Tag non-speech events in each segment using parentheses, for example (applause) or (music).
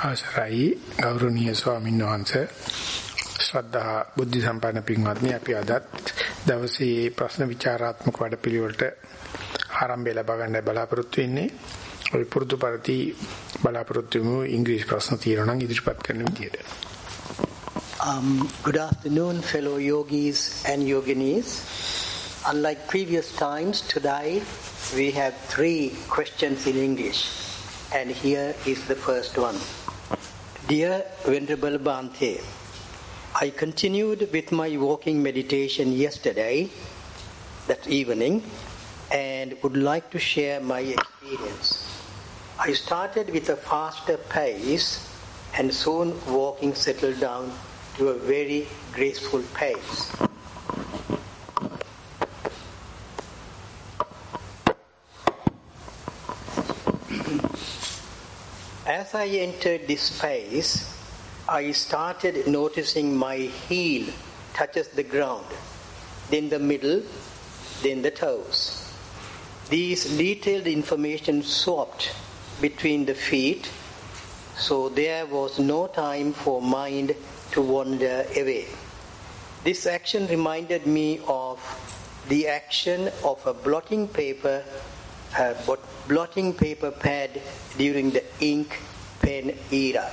අවසරයි ගෞරවනීය ස්වාමීන් වහන්සේ ශ්‍රද්ධා බුද්ධ සම්පන්න පින්වත්නි අපි අදත් දවසේ ප්‍රශ්න විචාරාත්මක වැඩපිළිවෙලට ආරම්භය ලබා ගන්න බලාපොරොත්තු වෙන්නේ ඔය පුරුදු පරිදි බලාපොරොත්තු වෙමු ඉංග්‍රීසි ප්‍රශ්න තියෙනවා නම් ඉදිරිපත් කරන විදියට Um, good afternoon, fellow yogis and yoginis. Unlike previous times, today we have three questions in English, and here is the first one. Dear Venerable Bhante, I continued with my walking meditation yesterday, that evening, and would like to share my experience. I started with a faster pace and soon walking settled down to a very graceful pace. As I entered this space, I started noticing my heel touches the ground, then the middle, then the toes. These detailed information swapped between the feet, so there was no time for mind to wander away. This action reminded me of the action of a blotting paper, uh, blotting paper pad during the ink pen era.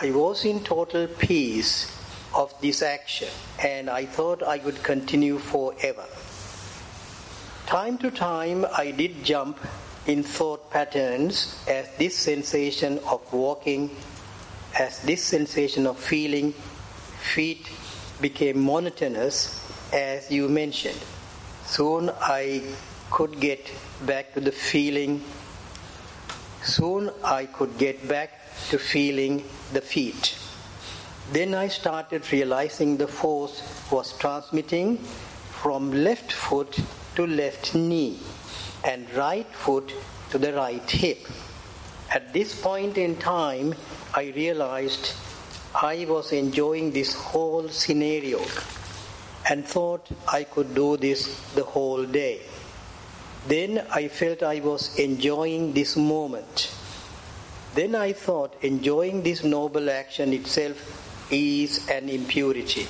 I was in total peace of this action and I thought I would continue forever. Time to time I did jump in thought patterns as this sensation of walking, as this sensation of feeling feet became monotonous as you mentioned. Soon I could get back to the feeling Soon I could get back to feeling the feet. Then I started realizing the force was transmitting from left foot to left knee and right foot to the right hip. At this point in time, I realized I was enjoying this whole scenario and thought I could do this the whole day. Then I felt I was enjoying this moment. Then I thought enjoying this noble action itself is an impurity.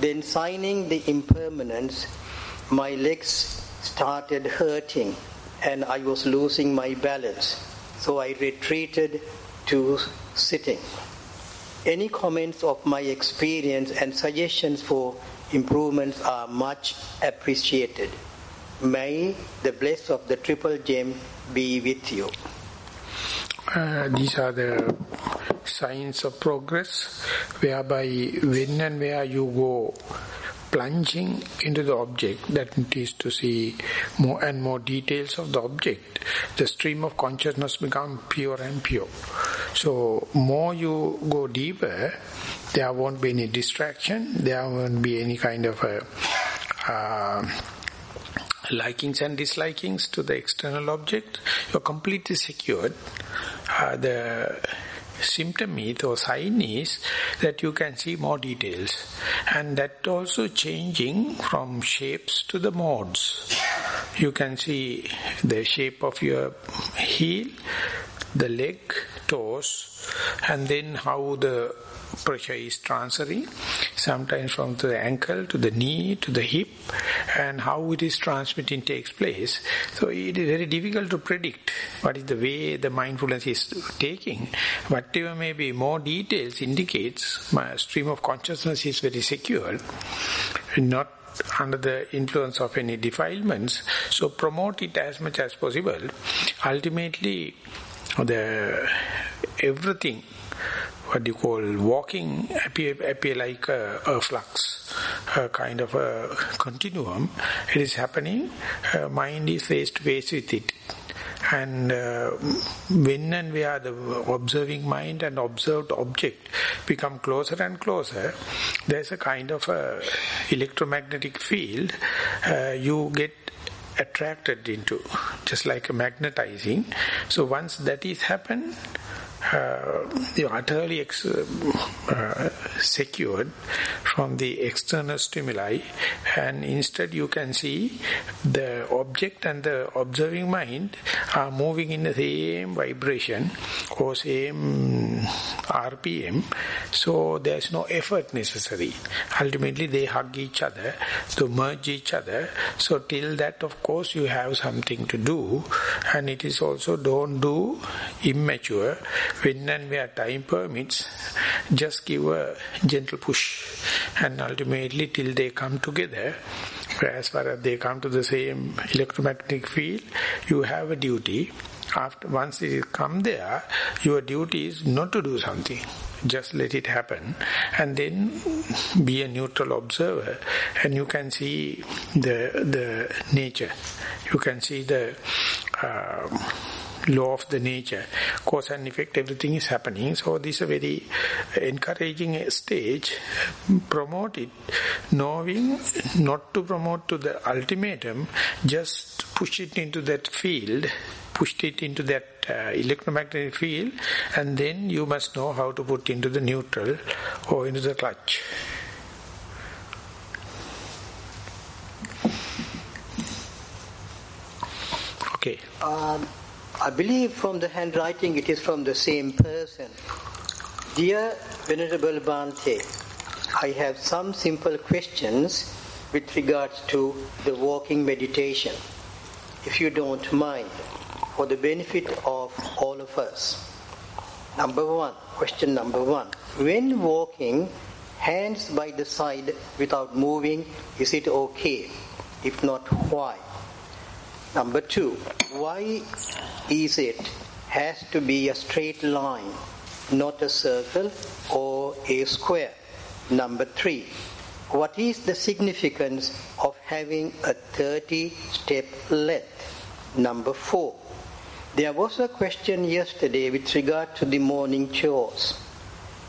Then, signing the impermanence, my legs started hurting and I was losing my balance. So I retreated to sitting. Any comments of my experience and suggestions for improvements are much appreciated. May the bliss of the triple gem be with you. Uh, these are the signs of progress whereby when and where you go plunging into the object that is to see more and more details of the object the stream of consciousness become pure and pure so more you go deeper there won't be any distraction there won't be any kind of a uh, likings and dislikings to the external object, you're completely secured. Uh, the symptom is or sign is that you can see more details. And that also changing from shapes to the modes. You can see the shape of your heel, the leg, toes, and then how the pressure is transferring sometimes from the ankle to the knee to the hip and how it is transmitting takes place. So it is very difficult to predict what is the way the mindfulness is taking whatever may be more details indicates my stream of consciousness is very secure not under the influence of any defilements. So promote it as much as possible. Ultimately the everything what you call walking appear, appear like a, a flux, a kind of a continuum. It is happening, uh, mind is face to face with it. And uh, when and where the observing mind and observed object become closer and closer, there's a kind of a electromagnetic field. Uh, you get attracted into, just like a magnetizing. So once that is happened, uh, you're utterly ex uh, secured from the external stimuli and instead you can see the object and the observing mind are moving in the same vibration or same RPM so there's no effort necessary. Ultimately they hug each other to merge each other. So till that of course you have something to do and it is also don't do immature when and where time permits just give a gentle push. And ultimately till they come together as far as they come to the same electromagnetic field you have a duty. After once it come there your duty is not to do something. Just let it happen. And then be a neutral observer. And you can see the the nature. You can see the uh, law of the nature cause and effect everything is happening so this is a very encouraging stage promote it knowing not to promote to the ultimatum just push it into that field pushed it into that uh, electromagnetic field and then you must know how to put into the neutral or into the clutch. Okay. Um, I believe from the handwriting it is from the same person. Dear Venerable Bhante, I have some simple questions with regards to the walking meditation, if you don't mind for the benefit of all of us. Number one, question number one. When walking, hands by the side without moving, is it okay? If not, why? Number two, why is it has to be a straight line, not a circle or a square? Number three, what is the significance of having a 30 step length? Number four, there was a question yesterday with regard to the morning chores.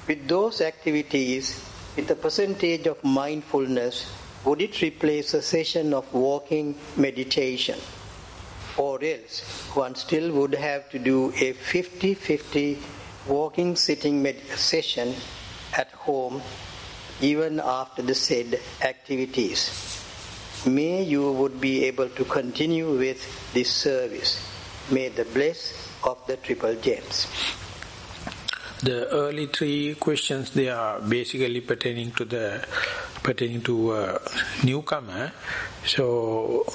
With those activities, with a percentage of mindfulness, would it replace a session of walking meditation? Or else, one still would have to do a 50 50 walking sitting session at home even after the said activities. May you would be able to continue with this service. May the bless of the triple gems. The early three questions they are basically pertaining to the pertaining to a newcomer. So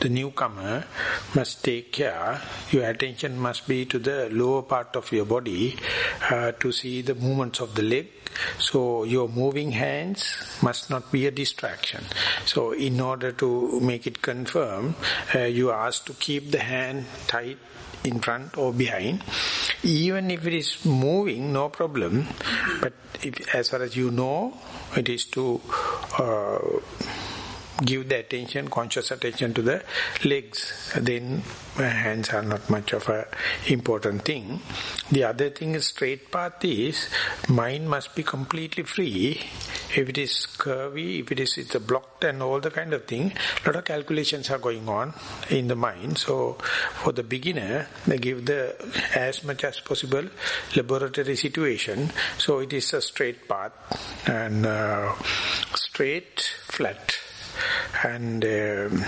the newcomer must take care. Your attention must be to the lower part of your body uh, to see the movements of the leg. So your moving hands must not be a distraction. So in order to make it confirm, uh, you are asked to keep the hand tight in front or behind. Even if it is moving, no problem. But if, as far as you know, it is to uh, give the attention, conscious attention to the legs, then hands are not much of a important thing. The other thing is straight path is mind must be completely free. If it is curvy, if it is it's blocked and all the kind of thing, lot of calculations are going on in the mind. So for the beginner, they give the as much as possible laboratory situation. So it is a straight path and uh, straight, flat and um,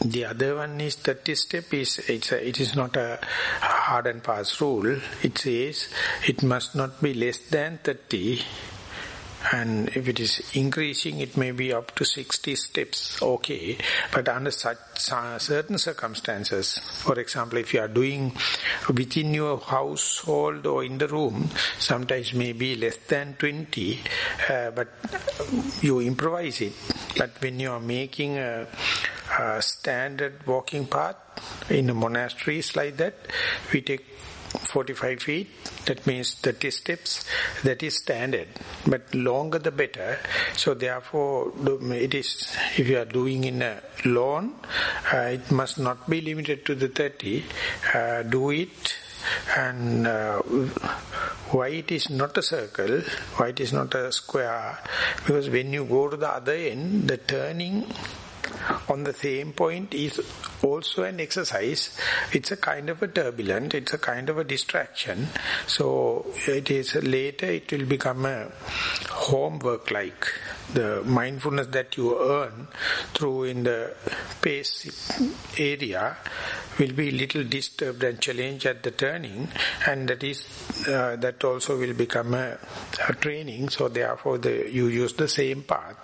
the other one is 30 step is it's a, it is not a hard and fast rule. It says it must not be less than 30 and if it is increasing it may be up to 60 steps okay. But under such certain circumstances for example if you are doing within your household or in the room sometimes maybe less than 20 uh, but you improvise it. But when you are making a, a standard walking path in a monasteries like that we take 45 feet, that means 30 steps, that is standard. But longer the better. So therefore, it is, if you are doing in a lawn, uh, it must not be limited to the 30. Uh, do it and uh, why it is not a circle, why it is not a square, because when you go to the other end, the turning on the same point is also an exercise. It's a kind of a turbulent, it's a kind of a distraction. So it is later it will become a homework like the mindfulness that you earn through in the pace area will be little disturbed and challenged at the turning and that is uh, that also will become a, a training so therefore the, you use the same path.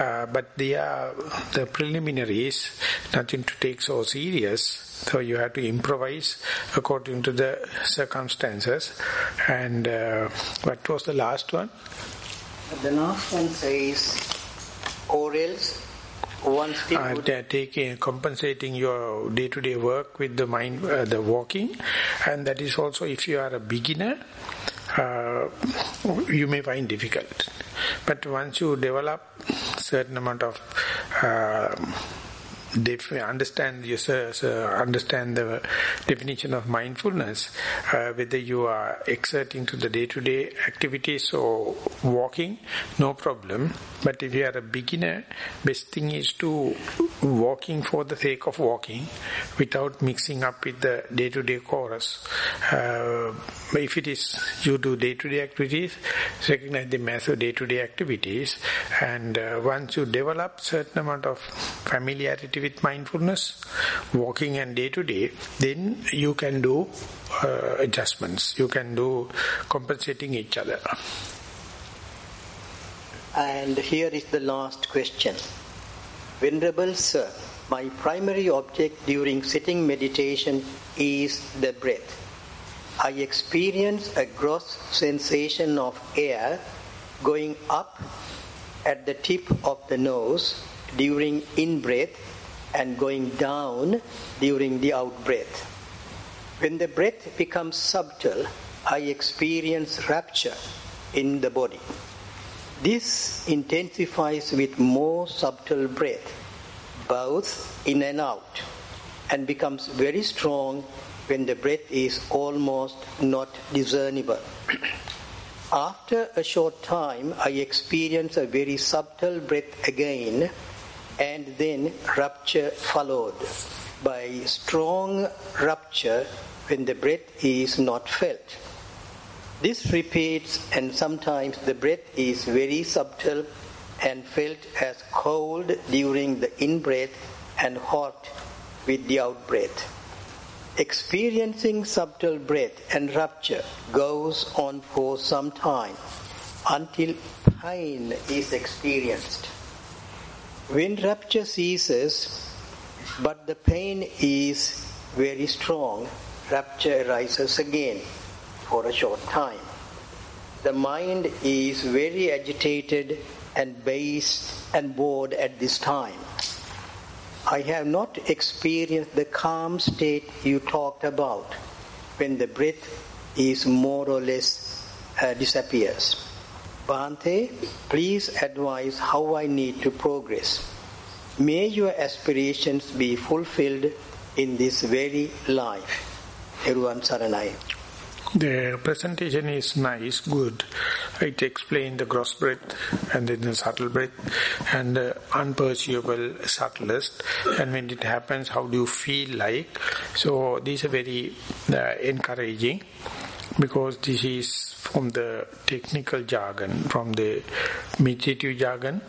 Uh, but they are the preliminaries nothing to take so serious so you have to improvise according to the circumstances. And uh, what was the last one the last one says, or else one still uh, taking compensating your day-to-day work with the mind uh, the walking. And that is also if you are a beginner uh, you may find difficult. But once you develop certain amount of uh, def- understand you sir, sir, understand the definition of mindfulness, uh, whether you are exerting to the day-to-day activities or walking, no problem. But if you are a beginner, best thing is to walking for the sake of walking, without mixing up with the day-to-day chorus. Uh, if it is you do day-to-day activities, recognize them as day-to-day activities, and uh, once you develop certain amount of familiarity with mindfulness, walking and day to day, then you can do uh, adjustments. You can do compensating each other. And here is the last question. Venerable Sir, my primary object during sitting meditation is the breath. I experience a gross sensation of air going up at the tip of the nose during in-breath and going down during the out-breath. When the breath becomes subtle, I experience rapture in the body. This intensifies with more subtle breath, both in and out, and becomes very strong when the breath is almost not discernible. (clears throat) After a short time, I experience a very subtle breath again, and then rupture followed by strong rupture when the breath is not felt. This repeats, and sometimes the breath is very subtle and felt as cold during the in breath and hot with the out breath. Experiencing subtle breath and rupture goes on for some time until pain is experienced. When rupture ceases, but the pain is very strong, rupture arises again for a short time. The mind is very agitated and based and bored at this time. I have not experienced the calm state you talked about when the breath is more or less uh, disappears. Bhante, please advise how I need to progress. May your aspirations be fulfilled in this very life. Eruan Saranai. The presentation is nice, good. It explains the gross breath and then the subtle breath and the unperceivable subtlest and when it happens how do you feel like. So these are very uh, encouraging because this is from the technical jargon, from the meditative jargon,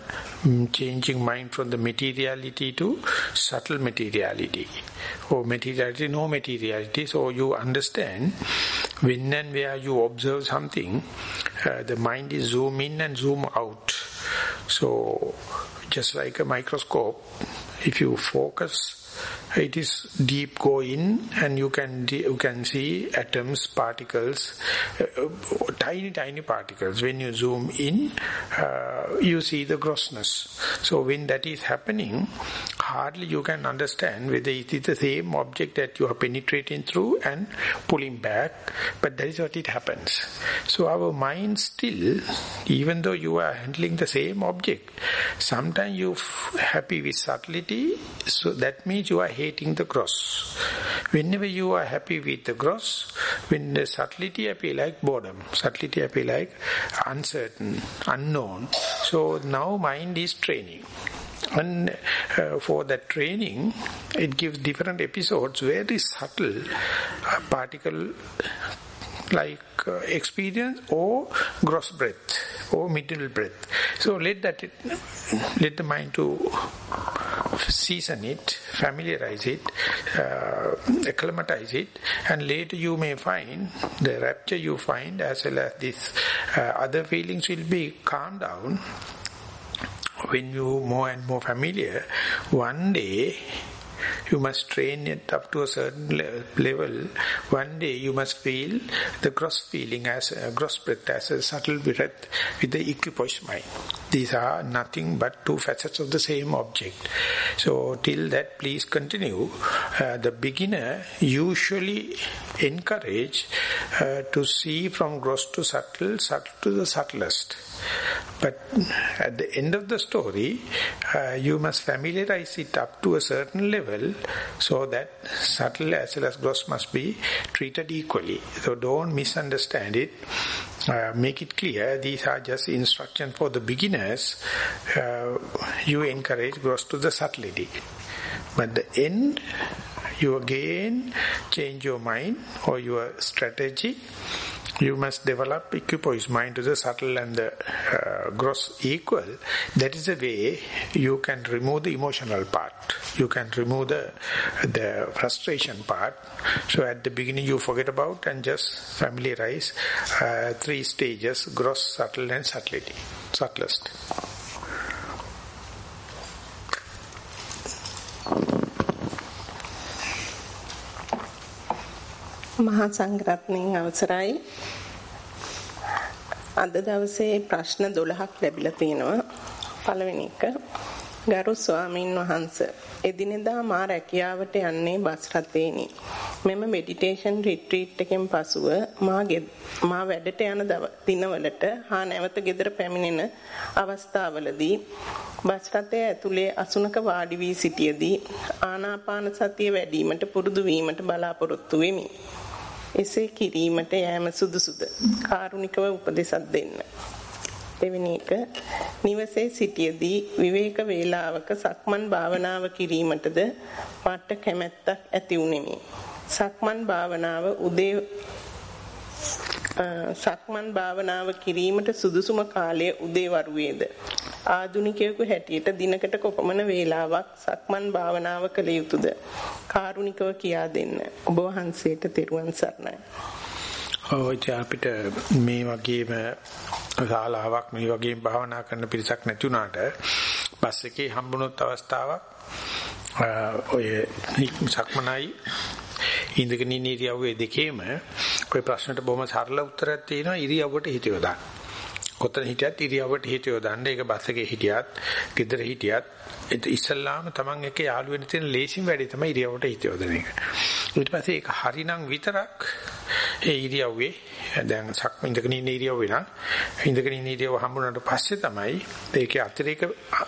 mm, changing mind from the materiality to subtle materiality. Or materiality, no materiality. So you understand when and where you observe something, uh, the mind is zoom in and zoom out. So just like a microscope, if you focus it is deep go in and you can you can see atoms particles uh, tiny tiny particles. When you zoom in uh, you see the grossness. So when that is happening hardly you can understand whether it is the same object that you are penetrating through and pulling back but that is what it happens. So our mind still even though you are handling the same object sometimes you happy with subtlety so that means you are hating the gross. Whenever you are happy with the gross, when the subtlety appear like boredom, subtlety appear like uncertain, unknown. So now mind is training. And uh, for that training, it gives different episodes, very subtle uh, particle like experience or gross breath or middle breath. So let that it, let the mind to season it, familiarize it, uh, acclimatize it, and later you may find the rapture you find as well as this uh, other feelings will be calmed down when you more and more familiar. One day you must train it up to a certain level. One day you must feel the gross feeling as a gross breath, as a subtle breath with the equipoise mind. These are nothing but two facets of the same object. So till that please continue. Uh, the beginner usually encourage uh, to see from gross to subtle, subtle to the subtlest. But at the end of the story, uh, you must familiarize it up to a certain level so that subtle as well as gross must be treated equally. So don't misunderstand it. Uh, make it clear these are just instructions for the beginners. Uh, you encourage gross to the subtlety. But the end, you again change your mind or your strategy you must develop equipoise mind to the subtle and the uh, gross equal. That is the way you can remove the emotional part. You can remove the, the frustration part. So at the beginning you forget about and just familiarize uh, three stages, gross, subtle and subtlety. Subtlest. මහා සංඝරත්නයන් අවසරයි. අද දවසේ ප්‍රශ්න 12ක් ලැබිලා තියෙනවා. පළවෙනි එක. ගරු ස්වාමින් වහන්සේ එදිනෙදා මා රැකියාවට යන්නේ බස් රථේනි මෙම මෙඩිටේෂන් රිට්‍රීට් එකෙන් පසුව මා මා වැඩට යන දිනවලට හා නැවත ගෙදර පැමිණෙන අවස්ථාවලදී බස් රථය ඇතුලේ අසුනක වාඩි වී සිටියේදී ආනාපාන සතිය වැඩිවීමට පුරුදු වීමට බලාපොරොත්තු වෙමි. එසේ කිරීමට යෑම සුදුසුද? කාරුණිකව උපදෙසක් දෙන්න. දෙවෙනි එක නිවසේ සිටියේදී විවේක වේලාවක සක්මන් භාවනාව කිරීමටද මට කැමැත්තක් ඇති වුනිමි. සක්මන් භාවනාව උදේ සක්මන් භාවනාව කිරීමට සුදුසුම කාලය උදේවරුවේද ආදුනිකයෙකු හැටියට දිනකට කොපමණ වේලාවක් සක්මන් භාවනාව කළ යුතුද? කාරුණිකව කියා දෙන්න. ඔබ වහන්සේට තෙරුවන් සරණයි. ඔය අපිට මේ වගේම ශාලාවක් මේ වගේම භාවනා කරන පිරිසක් නැති වුණාට බස් එකේ හම්බුනොත් අවස්ථාවක්. ඔය සක්මනයි ඉඳගෙන ඉන්න ඉරියව්වේ දෙකේම ඔය ප්‍රශ්නට බොහොම සරල උත්තරයක් තියෙනවා ඉරියව්වට හිත යොදා. කොතන හිටියත් ඉරියව්වට හිත යොදන්න. ඒක බස් එකේ හිටියත්, ගෙදර හිටියත් ඒ ඉස්සල්ලාම Taman එක යාළු වෙන තියෙන ලේසිම වැඩේ තමයි ඉරියව්වට හිත යොදන එක. ඊට පස්සේ ඒක හරිනම් විතරක් ඒ ඉරියව්වේ දැන් සක් ඉඳගෙන ඉන්න ඉරියව්වේ නම් ඉඳගෙන ඉන්න ඉරියව්ව හම්බුනට පස්සේ තමයි ඒකේ අතිරේක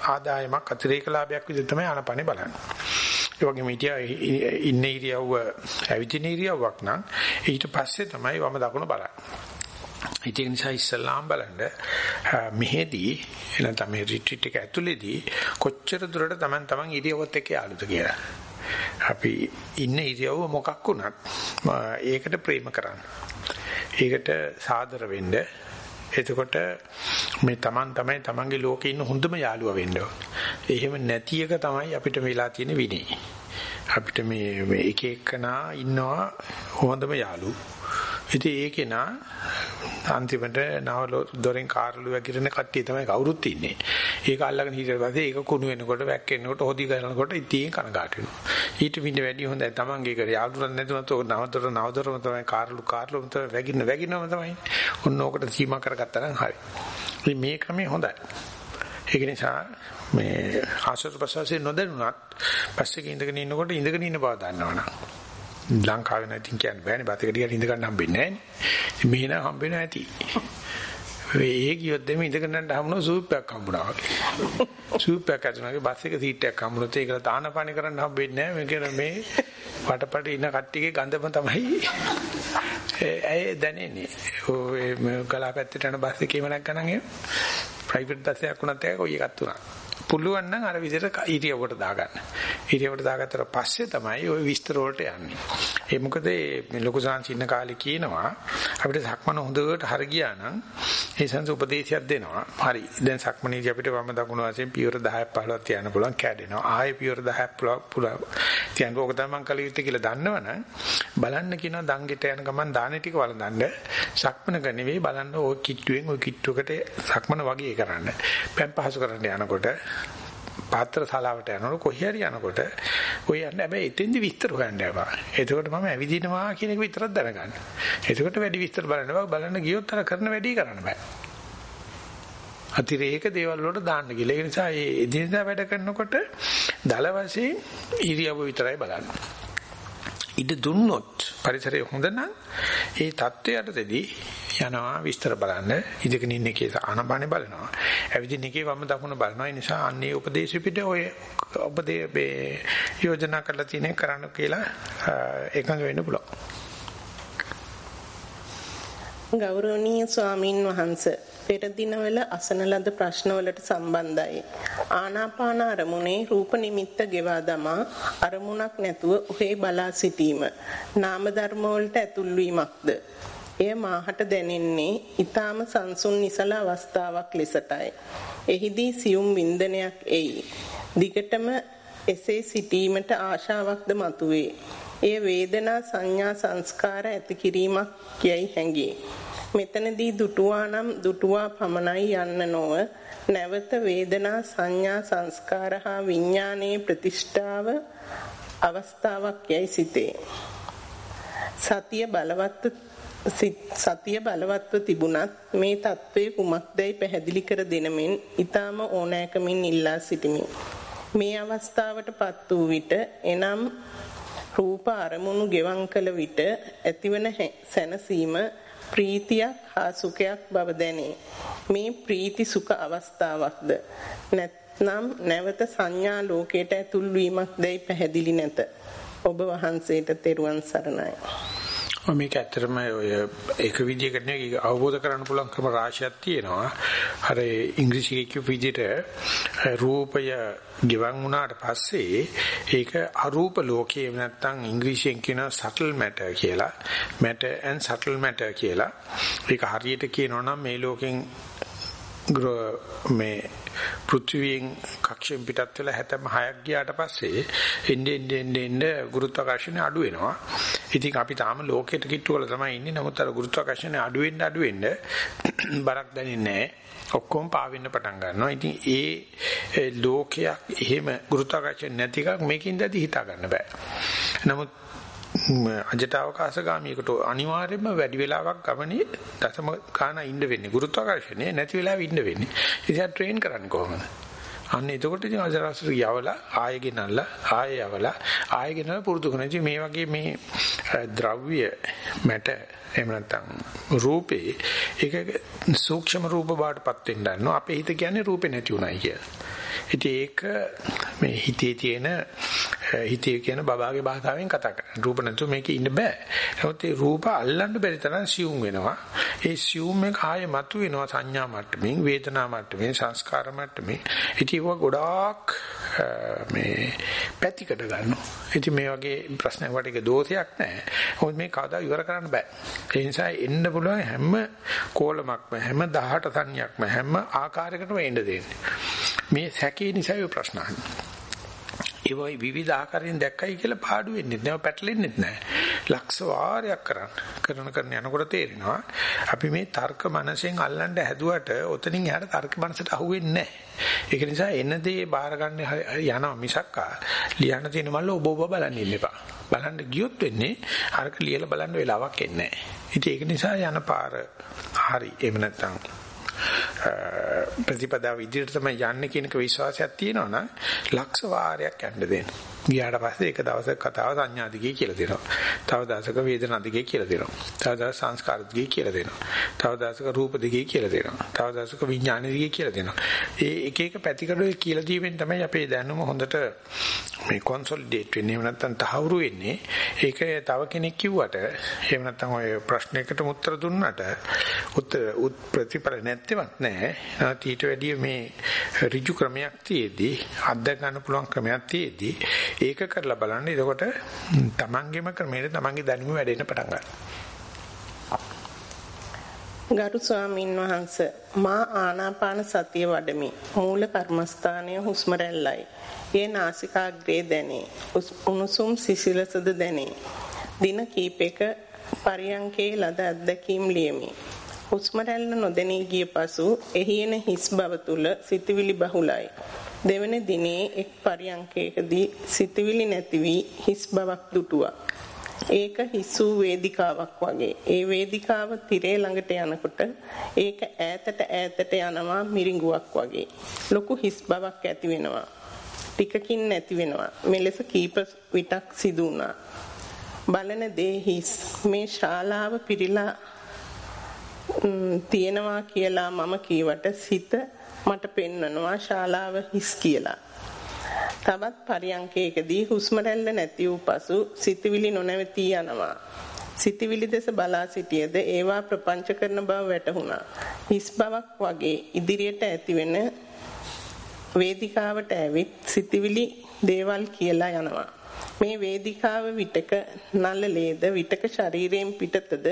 ආදායමක් අතිරේක ලාභයක් විදිහට තමයි ආනපනේ බලන්නේ. ඒ වගේම හිටියා ඉන්න ඉරියව්ව ඇවිදින ඉරියව්වක් නම් ඊට පස්සේ තමයි වම දකුණ බලන්නේ. ඒක නිසා ඉස්සල්ලාම් බලන්න මෙහෙදී එනතම මේ රිට්‍රීට් එක ඇතුළේදී කොච්චර දුරට Taman Taman ඉරියව්වත් එක්ක යාළුද කියලා. අපි ඉන්න ඉරියව්ව මොකක් වුණත් ඒකට ප්‍රේම කරන්න. ඒකට සාදර වෙන්න. එතකොට මේ Taman තමයි Tamanගේ ලෝකේ ඉන්න හොඳම යාළුවා වෙන්න එහෙම නැති එක තමයි අපිට වෙලා තියෙන විනේ. අපිට මේ එක එකනා ඉන්නවා හොඳම යාළුවෝ ඉතින් ඒකේ නා අන්තිමට නාව දොරෙන් කාර්ලු වැගිරෙන කට්ටිය තමයි කවුරුත් ඉන්නේ. ඒක අල්ලගෙන හිටියට පස්සේ ඒක කුණු වෙනකොට වැක්කෙනකොට හොදි ගන්නකොට ඉතින් කනගාට වෙනවා. ඊට විඳ වැඩි හොඳයි තමන්ගේ කර යාළුවන් නැතුනත් ඔය නවතර නවතරම තමයි කාර්ලු කාර්ලුම තමයි වැගින්න වැගිනවම තමයි. ඔන්න ඕකට සීමා කරගත්තා නම් හරි. ඉතින් මේක මේ හොඳයි. ඒක නිසා මේ ආශ්‍රද ප්‍රසවාසයේ නොදැනුණත් පස්සේ ඉඳගෙන ඉන්නකොට ඉඳගෙන ඉන්න බව දන්නවනම් ලංකාවේ නැතිනම් කියන්න බෑනේ බත් එක ටිකක් ඉඳ ගන්න හම්බෙන්නේ නෑනේ. මෙහි නම් හම්බෙන්නේ නැති. ඒ කියොත් දෙමි ඉඳගෙන යන්න හම්බුනොත් සූප් එකක් හම්බුනා වගේ. සූප් එකක් අතනගේ බස් එක සීට් එකක් හම්බුනොත් ඒකට තානපානි කරන්න හම්බෙන්නේ නෑ. මේක මේ වටපට ඉන්න කට්ටියගේ ගඳම තමයි ඒ දැනෙන්නේ. ඔය ගලා පැත්තට යන බස් එකේම නැග්ගනම් ඒ ප්‍රයිවට් බස් එකක් වුණත් ඒක කොයි එකක් තුනක්. පුළුවන් නම් අර විදිහට ඉරියව්වට දාගන්න. ඉරියව්වට දාගත්තට පස්සේ තමයි ওই විස්තර වලට යන්නේ. ඒ මොකද මේ ලොකු සංසින්න කාලේ කියනවා අපිට සක්මන හොඳට හරි ගියා නම් ඒ සංස උපදේශයක් දෙනවා. හරි. දැන් සක්මනේදී අපිට වම දකුණු වශයෙන් පියවර 10ක් 15ක් තියන්න පුළුවන් කැඩෙනවා. ආයේ පියවර 10ක් පුළුවන්. තියන්න ඕක තමයි මං කල යුත්තේ කියලා දන්නවනම් බලන්න කියනවා දංගෙට යන ගමන් දානේ ටික වළඳන්න. සක්මනක නෙවෙයි බලන්න ওই කිට්ටුවෙන් ওই කිට්ටුවකට සක්මන වගේ කරන්න. පැම් පහසු කරන්න යනකොට පාත්‍ර ශාලාවට යනකොට කොහේ හරි යනකොට ඔය යන්නේ හැබැයි එතෙන්දි විස්තර හොයන්න යපා. එතකොට මම ඇවිදිනවා කියන එක විතරක් දැනගන්න. එතකොට වැඩි විස්තර බලන්න බෑ. බලන්න ගියොත් අර කරන වැඩි කරන්න බෑ. අතිරේක දේවල් වලට දාන්න කියලා. ඒ නිසා මේ එදිනදා වැඩ කරනකොට දල වශයෙන් ඉරියව්ව විතරයි බලන්නේ. ඉඩ දුන්නොත් පරිසරය හොඳ නම් ඒ தත්වයටදී යනවා විස්තර බලන්න. ඉඳගෙන ඉන්න එකේ ආනපානේ බලනවා. ඇවිදින්න එකේ වම් දකුණ බලනවා. ඒ නිසා අන්නේ උපදේශ පිට ඔය උපදේ යෝජනා කරලා තියෙන කරන්න කියලා එකඟ වෙන්න පුළුවන්. ගෞරවනීය ස්වාමින් වහන්සේ පෙර දිනවල අසන ලද ප්‍රශ්නවලට සම්බන්ධයි. ආනාපාන අරමුණේ රූප නිමිත්ත ගෙවා දමා අරමුණක් නැතුව ඔහේ බලා සිටීම. නාම ධර්ම වලට ඇතුල් වීමක්ද? එය මාහට දැනෙන්නේ ඊටාම සංසුන් නිසල අවස්ථාවක් ලෙසටයි. එහිදී සියුම් වින්දනයක් එයි. දිගටම එසේ සිටීමට ආශාවක්ද මතුවේ. එය වේදනා සංඥා සංස්කාර ඇති කිරීමක් යයි හැඟේ. මෙතනදී දුටුවා නම් දුටුවා පමණයි යන්න නොව නැවත වේදනා සංඥා සංස්කාර හා විඥානයේ ප්‍රතිෂ්ඨාව අවස්ථාවක් යයි සිතේ. සතිය බලවත් සතිය බලවත්ව තිබුණත් මේ தત્ත්වයේ කුමක්දයි පැහැදිලි කර දෙනමින් ඊටාම ඕනෑකමින් ඉල්ලා සිටිමි. මේ අවස්ථාවටපත් වූ විට එනම් රූප අරමුණු ගෙවම් කළ විට ඇතිවන සැනසීම ප්‍රීතියක් හා සුඛයක් බව දැනේ. මේ ප්‍රීති සුඛ අවස්ථාවක්ද නැත්නම් නැවත සංඥා ලෝකයට ඇතුල් වීමක් දැයි පැහැදිලි නැත. ඔබ වහන්සේට තෙරුවන් සරණයි. මේක ඇත්තටම ඔය එක විදිහකට නෙවෙයි අවබෝධ කරගන්න පුළුවන් ක්‍රම රාශියක් තියෙනවා. අර ඉංග්‍රීසි කියපු විදිහට රූපය ගෙවන් වුණාට පස්සේ ඒක අරූප ලෝකයේ නැත්තම් ඉංග්‍රීසියෙන් කියන subtle matter කියලා. matter and subtle matter කියලා. ඒක හරියට කියනවා නම් මේ ලෝකෙන් මේ පෘථිවියෙන් කක්ෂයෙන් පිටත් වෙලා 76ක් ගියාට පස්සේ එන්නේ එන්නේ එන්නේ ගුරුත්වාකර්ෂණය අඩු වෙනවා. ඉතින් අපි තාම ලෝකෙට කිට්ටු කරලා තමයි ඉන්නේ. නමුත් අර ගුරුත්වාකර්ෂණය අඩු වෙන්න අඩු වෙන්න (clears throat) බරක් දැනෙන්නේ නැහැ. ඔක්කොම පාවෙන්න පටන් ගන්නවා. ඉතින් ඒ ලෝකයක් එහෙම ගුරුත්වාකර්ෂණ නැති එකක් මේකින් දැදි හිතා ගන්න බෑ. නමුත් අජට අවකාශගාමීකට අනිවාර්යයෙන්ම වැඩි වෙලාවක් ගමනේ දසම ගාන ඉන්න වෙන්නේ ගුරුත්වාකර්ෂණය නැති වෙලාවෙ ඉන්න වෙන්නේ. ඉතින් ට්‍රේන් කරන්නේ කොහොමද? අන්න එතකොට ඉතින් අජරාසර යවලා ආයෙ ගෙනල්ලා ආයෙ යවලා ආයෙ ගෙනල්ලා පුරුදු කරනවා. ඉතින් මේ වගේ මේ ද්‍රව්‍ය මැට එහෙම නැත්නම් රූපේ ඒක සූක්ෂම රූප බාටපත් වෙන්න ගන්නවා. අපේ හිත කියන්නේ රූපේ නැති උනායි කියලා. ඉතින් ඒක මේ හිතේ තියෙන හිතේ කියන බබාගේ භාෂාවෙන් කතා කරන. රූප නැතුව මේකේ ඉන්න බෑ. නමුත් ඒ රූප අල්ලන්න බැරි තරම් සියුම් වෙනවා. ඒ සියුම් එක ආයෙ මතු වෙනවා සංඥා මට්ටමින්, වේදනා මට්ටමින්, සංස්කාර මට්ටමින්. ඉතින් ඒක ගොඩාක් මේ පැතිකඩ ගන්නවා. ඉතින් මේ වගේ ප්‍රශ්නයක් වට එක දෝෂයක් නැහැ. මොකද මේ කවදා ඉවර කරන්න බෑ. ඒ නිසා එන්න පුළුවන් හැම කෝලමක්ම හැම 18 සංඥාක්ම හැම ආකාරයකටම එන්න දෙන්නේ. මේ සැකේ නිසා ඒ ප්‍රශ්න අහන්නේ. ඒ වගේ විවිධ ආකාරයෙන් දැක්කයි කියලා පාඩු වෙන්නේ නැහැ පැටලෙන්නේ නැහැ. ලක්ෂ වාරයක් කරන්න කරන කරන යනකොට තේරෙනවා අපි මේ තර්ක මනසෙන් අල්ලන්න හැදුවට ඔතනින් එහාට තර්ක මනසට අහුවෙන්නේ නැහැ. ඒක නිසා එන දේ බාර ගන්න යනවා මිසක්කා ලියන්න තියෙන මල්ල ඔබ ඔබ බලන්න ඉන්න එපා. බලන්න ගියොත් වෙන්නේ අරක ලියලා බලන්න වෙලාවක් එන්නේ නැහැ. ඉතින් ඒක නිසා යන පාර හරි. එහෙම නැත්නම් ප්‍රතිපදාව ඉදිරියට තමයි යන්නේ කියනක විශ්වාසයක් තියෙනවා නම් ලක්ෂ වාරයක් යන්න දෙන්න. ගියාට පස්සේ එක දවසක කතාව සංඥා දිගේ කියලා දෙනවා. තව දවසක වේදනා දිගේ කියලා දෙනවා. තව දවසක සංස්කාර දිගේ කියලා දෙනවා. තව දවසක රූප දිගේ කියලා දෙනවා. තව දවසක විඥාන දිගේ කියලා දෙනවා. ඒ එක එක පැතිකඩ කියලා දීමෙන් තමයි අපේ දැනුම හොඳට මේ කොන්සොලිඩේට් වෙන්නේ. එහෙම නැත්නම් තහවුරු වෙන්නේ. ඒක තව කෙනෙක් කිව්වට එහෙම නැත්නම් ඔය ප්‍රශ්නයකට උත්තර දුන්නට උත්තර ප්‍රතිඵල නැත්තේවත් නෑ. ඊට වැඩිය මේ ඍජු ක්‍රමයක් තියේදී අත්දැක ගන්න පුළුවන් ක්‍රමයක් තියේදී ඒක කරලා බලන්න. එතකොට තමන්ගේම ක්‍රමයට තමන්ගේ දැනුම වැඩෙන්න පටන් ගන්නවා. ගරු ස්වාමින් වහන්ස මා ආනාපාන සතිය වඩමි. මූල කර්මස්ථානය හුස්ම රැල්ලයි. ඒ නාසිකාග්‍රේ දැනේ. උණුසුම් සිසිලසද දැනේ. දින කීපයක පරියංකේ ලද අත්දැකීම් ලියමි. හුස්ම රැල්ල නොදැනී ගිය පසු එහි එන හිස් බව තුල සිතවිලි බහුලයි. දෙවන දිනේ එක් පරියංකයකදී සිතවිලි නැති වී හිස් බවක් දුටුවා. ඒක හිස් වූ වේදිකාවක් වගේ. ඒ වේදිකාව තිරේ ළඟට යනකොට ඒක ඈතට ඈතට යනවා මිරිඟුවක් වගේ. ලොකු හිස් බවක් ඇති වෙනවා. ටිකකින් නැති වෙනවා. මෙලෙස කීප විටක් සිදු වුණා. බලන දේ හිස් මේ ශාලාව පිරීලා තියෙනවා කියලා මම කීවට සිත මට පෙන්වනවා ශාලාව හිස් කියලා. තවත් පරියන්කයකදී හුස්ම රැල්ල නැති වූ පසු සිතවිලි නොනැවතී යනවා. සිතවිලි දෙස බලා සිටියද ඒවා ප්‍රපංච කරන බව වැටහුණා. හිස් බවක් වගේ ඉදිරියට ඇතිවෙන වේදිකාවට ඇවිත් සිතවිලි දේවල් කියලා යනවා. මේ වේදිකාව විටක නළලේද විටක ශරීරයෙන් පිටතද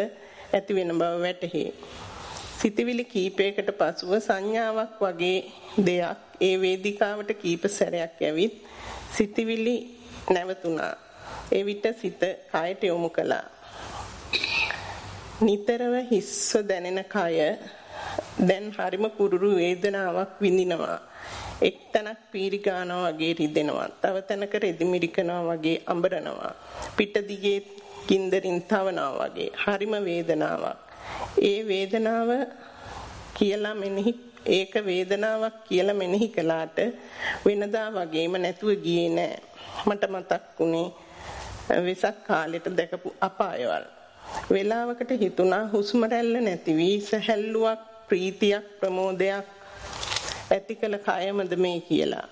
ඇති වෙන බව වැටහි. සිතවිලි කීපයකට පසුව සංඥාවක් වගේ දෙයක් ඒ වේදිකාවට කීප සැරයක් ඇවිත් සිතවිලි නැවතුණා. ඒ විට සිත කයට යොමු කළා. නිතරව හිස්ව දැනෙන කය දැන් හරිම කුරුරු වේදනාවක් විඳිනවා. එක් තැනක් පීරි ගන්නවා වගේ රිදෙනවා. තව තැනක රෙදි මිරිකනවා වගේ අඹරනවා. පිට දිගේ ගින්දරින් තවනවා වගේ. හරිම වේදනාවක්. ඒ වේදනාව කියලා මෙනෙහි ඒක වේදනාවක් කියලා මෙනෙහි කළාට වෙනදා වගේම නැතුව ගියේ නෑ. මට මතක් වුණේ වෙසක් කාලෙට දැකපු අපායවල්. වේලාවකට හිතුණා හුස්ම රැල්ල නැති වී සැහැල්ලුවක් ප්‍රීතියක් ප්‍රමෝදයක් ඇති කළ කයමද මේ කියලා.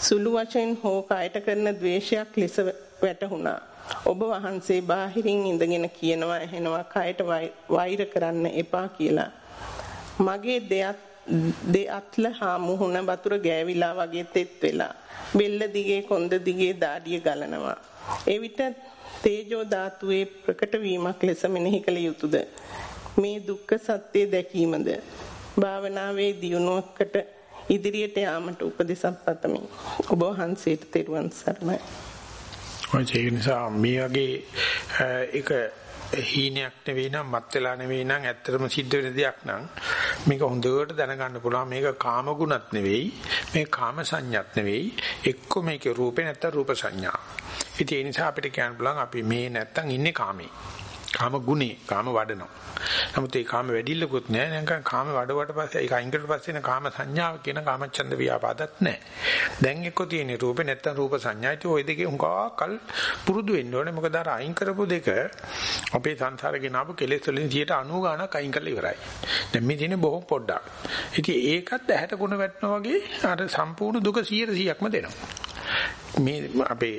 සුළු වශයෙන් හෝ කයට කරන ද්වේෂයක් ලෙස වැටහුණා. ඔබ වහන්සේ බාහිරින් ඉඳගෙන කියනවා ඇහෙනවා කයට වෛර කරන්න එපා කියලා. මගේ දෙයත් දෙඅත්ල හා මුහුණ වතුර ගෑවිලා වගේ තෙත් වෙලා. බෙල්ල දිගේ කොන්ද දිගේ දාඩිය ගලනවා. එවිට තේජෝ ධාතුවේ ප්‍රකට වීමක් ලෙස මෙනෙහි කළ යුතුයද? මේ දුක්ඛ සත්‍ය දැකීමද? භාවනාවේ දියුණුවකට ඉදිරියට යාමට උපදෙසක් පතමි. ඔබ වහන්සේට තෙරුවන් සරණයි. ඒ නිසා මේ වගේ එක හීනයක් නෙවෙයි නම් මත් වෙලා නෙවෙයි නම් ඇත්තටම සිද්ධ වෙන දෙයක් නම් මේක හොඳට දැනගන්න පුළුවන් මේක කාම ගුණත් නෙවෙයි මේ කාම සංඥාත් නෙවෙයි එක්ක මේකේ රූපේ නැත්තම් රූප සංඥා. ඉතින් ඒ නිසා අපිට කියන්න පුළුවන් අපි මේ නැත්තම් ඉන්නේ කාමේ. කාම ගුණේ කාම වඩනවා. නමුත් ඒ කාම වැඩිල්ලකුත් නෑ. නිකන් කාම වඩවට පස්සේ ඒක අයින් කරලා පස්සේ න කාම සංඥාව කියන කාමච්ඡන්ද ව්‍යාපාදත් නෑ. දැන් එක්ක තියෙන රූපේ නැත්තම් රූප සංඥා. ඉතින් ওই දෙකේ උංගා කල් පුරුදු වෙන්න ඕනේ. මොකද අර අයින් කරපු දෙක අපේ සංසාරේ ගෙනාවු කෙලෙස් වලින් 90 ගාණක් අයින් කරලා ඉවරයි. දැන් මේ තියෙන බොහොම පොඩ්ඩක්. ඉතින් ඒකත් ඇහැට කුණ වැටෙනවා වගේ අර සම්පූර්ණ දුක 100%ක්ම දෙනවා. මේ අපේ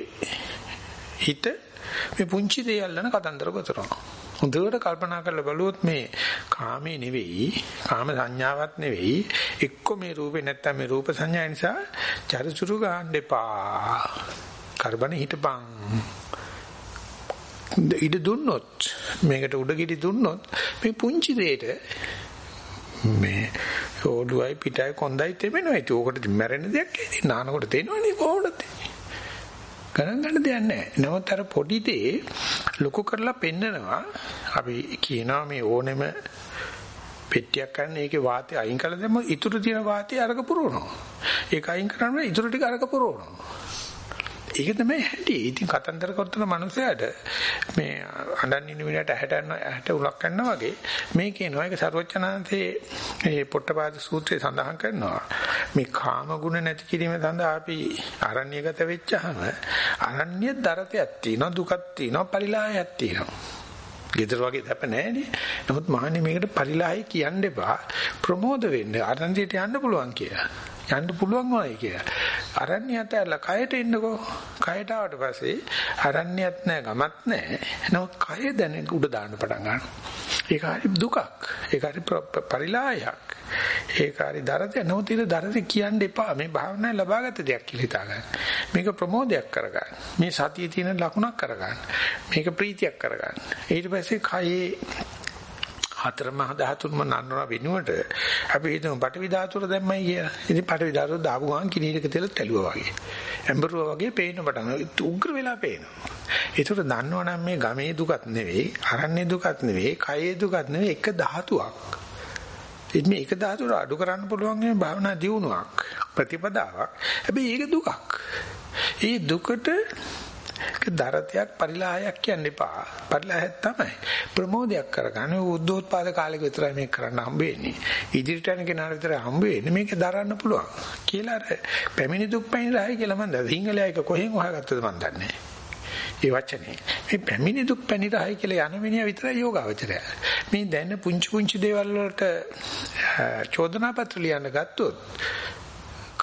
හිත මේ පුංචි දේ අල්ලන කතන්දර ගොතනවා. හොඳට කල්පනා කරලා බලුවොත් මේ කාමේ නෙවෙයි, කාම සංඥාවක් නෙවෙයි, එක්ක මේ රූපේ නැත්තම් මේ රූප සංඥා නිසා චරිචුරු ගන්න එපා. කරබන හිටපන්. ඉඩ දුන්නොත් මේකට උඩගිඩි දුන්නොත් මේ පුංචි දෙයට මේ ඕඩුවයි පිටයි කොන්දයි තෙමෙනවා. ඒක ඕකට මැරෙන දෙයක් ඇයි? නානකොට තේනවනේ කොහොමද? ගණන් ගන්න දෙයක් නැහැ. නමුත් අර පොඩි දේ ලොකු කරලා පෙන්නනවා. අපි කියනවා මේ ඕනෙම පෙට්ටියක් ගන්න ඒකේ වාතය අයින් කළා දැම්ම ඉතුරු තියෙන වාතය අරක පුරවනවා. ඒක අයින් කරනවා ඉතුරු ටික අරක පුරවනවා. ඒක තමයි හැටි. ඉතින් කතන්දර කරන මනුස්සයාට මේ අඬන් ඉන්න මිනිහට ඇහැට යන ඇහැට උලක් කරනවා වගේ මේ කියනවා ඒක ਸਰවචනාන්තේ මේ පොට්ටපාද සූත්‍රයේ සඳහන් කරනවා. මේ කාම ගුණ නැති කිරීම සඳහා අපි අරණ්‍යගත වෙච්චාම අරණ්‍ය දරතයක් තියෙනවා දුකක් තියෙනවා පරිලාහයක් තියෙනවා. ගෙදර වගේ දැප නැහැනේ. නමුත් මහන්නේ මේකට පරිලාහය කියන්න එපා. ප්‍රමෝද වෙන්න. අරණ්‍යයට යන්න පුළුවන් කියලා. යන්න පුළුවන් වයි කියලා. අරණ්‍යයට ඇරලා කයට ඉන්නකෝ. කයට ආවට පස්සේ අරණ්‍යයක් නැහැ, ගමත් නැහැ. නමුත් කය දැන උඩ දාන්න පටන් ගන්නවා. ඒක හරි දුකක්. ඒක හරි පරිලාහයක්. ඒක හරි දරද නමුත් ඒක දරද කියන්න එපා. මේ භාවනාවේ ලබාගත දෙයක් කියලා හිතාගන්න. මේක ප්‍රමෝදයක් කරගන්න. මේ සතියේ තියෙන ලකුණක් කරගන්න. මේක ප්‍රීතියක් කරගන්න. ඊට පස්සේ කයේ හතර මහ ධාතුන්ම නන්නන වෙනුවට අපි හිතමු පටවි ධාතුර දැම්මයි කියලා. ඉතින් පටවි ධාතුර දාපු ගමන් කිනීරක තෙල තැළුවා වගේ. ඇඹරුවා වගේ පේන්න පටන් උග්‍ර වෙලා පේනවා. ඒකට දන්නවනම් මේ ගමේ දුකත් නෙවෙයි, අරන්නේ දුකත් නෙවෙයි, කයේ දුකත් නෙවෙයි එක ධාතුවක්. ඉතින් මේ එක ධාතුවට අඩු කරන්න පුළුවන් මේ භාවනා දියුණුවක් ප්‍රතිපදාවක්. හැබැයි ඒක දුකක්. ඒ දුකට දරතයක් පරිලාහයක් කියන්න එපා. පරිලාහයක් තමයි. ප්‍රමෝදයක් කරගන්න උද්දෝත්පාද කාලෙක විතරයි මේක කරන්න හම්බ වෙන්නේ. ඉදිරියට යන කෙනාට විතරයි හම්බ වෙන්නේ. මේක දරන්න පුළුවන්. කියලා අර පැමිණි දුක් පැමිණි කියලා මම දන්නේ. සිංහලයා එක කොහෙන් හොයාගත්තද මන් දන්නේ ඒ වචනේ මේ පැමිණි දුක් පැනිරහයි කියලා යන මිනිහා විතරයි යෝගාවචරය. මේ දැන පුංචි පුංචි දේවල් වලට චෝදනා පත්‍ර ලියන්න ගත්තොත්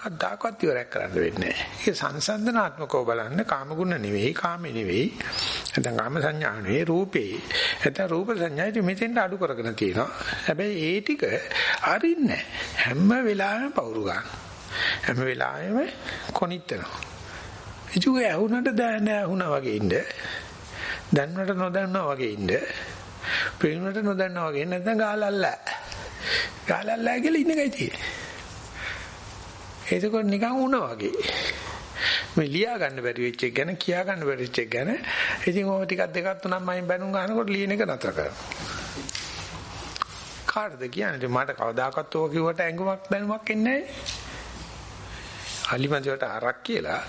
කද්දාකවත් ඉවරයක් කරන්න වෙන්නේ නැහැ. ඒක සංසන්දනාත්මකව බලන්න කාමගුණ නෙවෙයි, කාමේ නෙවෙයි. නැත්නම් කාම සංඥා නෙවෙයි, රූපේ. නැත්නම් රූප සංඥායි මෙතෙන්ට අඩු කරගෙන තියෙනවා. හැබැයි ඒ ටික අරින්නේ හැම වෙලාවෙම පවුරු ගන්න. හැම වෙලාවෙම කොනිටනවා. ඉතින් ඇහුනට දැන ඇහුනා වගේ ඉන්න. දැන්නට නොදන්නා වගේ ඉන්න. පේනට නොදන්නා වගේ නැත්නම් ගාලල්ලා. ගාලල්ලා කියලා ඉන්න එකයි තියෙන්නේ. එතකොට නිකන් වුණා වගේ. මේ ලියා ගන්න බැරි වෙච්ච එක ගැන කියා ගන්න බැරි වෙච්ච එක ගැන ඉතින් ඔය ටිකක් දෙකක් තුනක් මයින් බැනුම් ගන්නකොට ලියන එක නතර කරනවා. කාටද කියන්නේ මට කවදාකවත් ඕක කිව්වට ඇඟුමක් දැනුමක් එන්නේ නැහැ. අලිමන්දිවට අරක් කියලා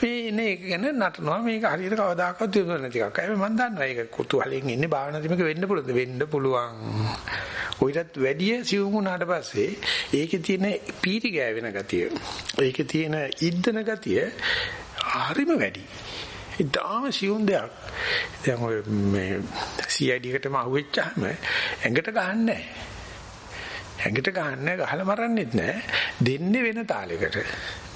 මේ ඉන්නේ ඒක ගැන නටනවා මේක හරියට කවදාකවත් දිනුන නැති එකක්. හැබැයි මම දන්නවා ඒක කුතුහලයෙන් ඉන්නේ භාවනාදී මේක වෙන්න පුළුවන්ද වෙන්න පුළුවන්. ඔයිටත් වැඩිය සිවුම් වුණාට පස්සේ ඒකේ තියෙන පීටි ගෑවෙන ගතිය ඒකේ තියෙන ඉද්දන ගතිය හරිම වැඩි. ඉතාලම සිවුම් දෙයක්. දැන් ඔය මේ CID එකටම අහුවෙච්චාම ඇඟට ගහන්නේ නැහැ. ඇඟට ගහන්නේ ගහලා මරන්නෙත් නෑ දෙන්නේ වෙන තාලයකට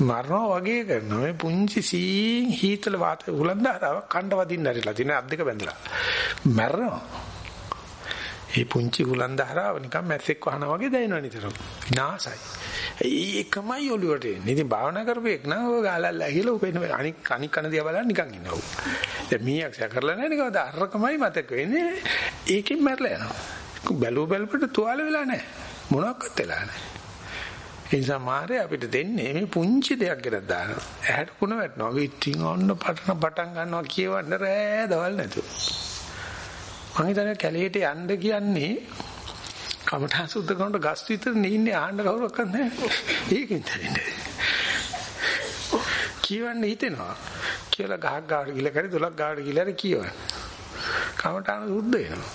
මරනවා වගේ කරනවා මේ පුංචි සීන් හීතල වාත උලන්දාරාවක් කණ්ඩ වදින්න හරිලා තියෙන අත් දෙක බැඳලා මරනවා ඒ පුංචි උලන්දාරාව නිකන් මැස්සෙක් වහනවා වගේ දැනෙනවා නිතරම විනාසයි ඒකමයි ඔළුවට එන්නේ. ඉතින් භාවනා කරපේක් නම් ඔය ගාලල්ලා කියලා උපෙන අනික් අනික් කන දිහා බලන්න නිකන් ඉන්නවා දැන් මීයක් සැ කරලා නැහැ නේ කවදා අරකමයි මතක වෙන්නේ. ඒකෙන් මැරලා යනවා. බැලුව බැලුවට තුවාල වෙලා නැහැ. මොනවත් වෙලා නැහැ. ඒ නිසා මාරේ අපිට දෙන්නේ මේ පුංචි දෙයක් ගැන දානවා. ඇහැට කුණ වැටෙනවා. විත්තිං ඔන්න පටන පටන් ගන්නවා කියවන්න රෑ දවල් නැතුව. මං හිතන්නේ කැලේට යන්න කියන්නේ කමඨා සුද්ධ කරනකොට ගස් විතර නින්නේ ආන්න කවුරක් නැහැ. ඒකෙන් තරින්නේ. කියවන්න හිතෙනවා. කියලා ගහක් ගාවට ගිල කරි දොලක් ගාවට ගිලර කියවන්න. කමඨාන සුද්ධ වෙනවා.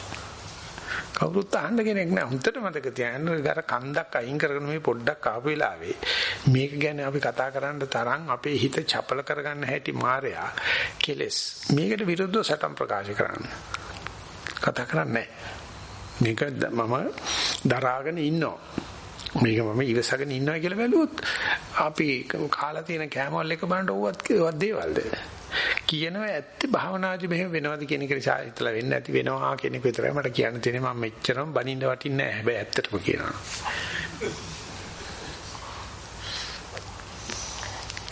කවුරුත් අහන්න කෙනෙක් නෑ. හුත්තට මතක තියාගන්න අර කන්දක් අයින් කරගෙන මේ පොඩ්ඩක් ආපු වෙලාවේ මේක ගැන අපි කතා කරන්න තරම් අපේ හිත චපල කරගන්න හැටි මායя කෙලස්. මේකට විරුද්ධව සටන් ප්‍රකාශ කරන්න. කතා කරන්නේ මේක මම දරාගෙන ඉන්නවා. මේක මම ඉවසගෙන ඉන්නවා කියලා බැලුවොත් අපි කාලා තියෙන කෑමවල එක බලන්න ඕවත් ඒවත් දේවල්ද? කියනවා ඇත්තේ භාවනාදි මෙහෙම වෙනවද කියන එක නිසා හිතලා වෙන්න ඇති වෙනවා කියන එක විතරයි මට කියන්න තියෙන්නේ. මම මෙච්චරම බනින්න වටින්නේ නැහැ. හැබැයි ඇත්තටම කියනවා.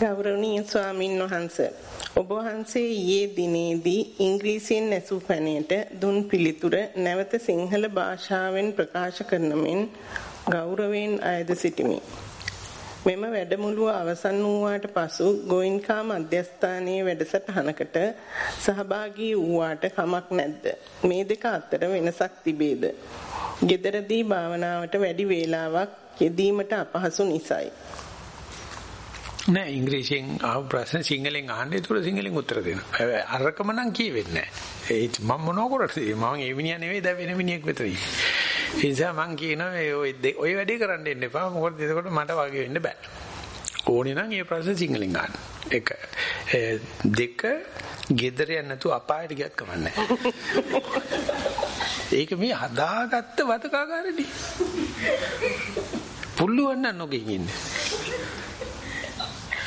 ගෞරවනීය ස්වාමින් වහන්සේ ඔබ වහන්සේ ඊයේ දිනේදී ඉංග්‍රීසියෙන් ඇසූ පැනයට දුන් පිළිතුර නැවත සිංහල භාෂාවෙන් ප්‍රකාශ කරන මෙන් ගෞරවයෙන් අයද සිටිමි. මෙම වැඩමුළුව අවසන් වූාට පසු ගෝයින්කා මධ්‍යස්ථානයේ වැඩසටහනකට සහභාගී වූාට කමක් නැද්ද? මේ දෙක අතර වෙනසක් තිබේද? gederදී භාවනාවට වැඩි වේලාවක් යෙදීමට අපහසු නිසායි. නෑ ඉංග්‍රීසියෙන් ආව ප්‍රශ්න සිංහලෙන් අහන්න ඒතර සිංහලෙන් උත්තර දෙනවා. අරකම නම් කියවෙන්නේ නෑ. ඒ මම මොනව කරන්නේ? මම ඒ මිනිහා නෙවෙයි දැන් වෙන මිනිහෙක් විතර ඉන්නේ. ඒ නිසා මම කියනවා ඔය ඔය වැඩේ කරන්න එන්න එපා. මොකද එතකොට මට වගේ වෙන්න බෑ. ඕනේ නම් ඒ ප්‍රශ්න සිංහලෙන් අහන්න. එක දෙක gedare යන්න නැතුව අපායට ගියත් කමන්නේ ඒක මේ හදාගත්ත වතකාගාරදී. පුළුවන් නම් නොගෙන් ඉන්නේ.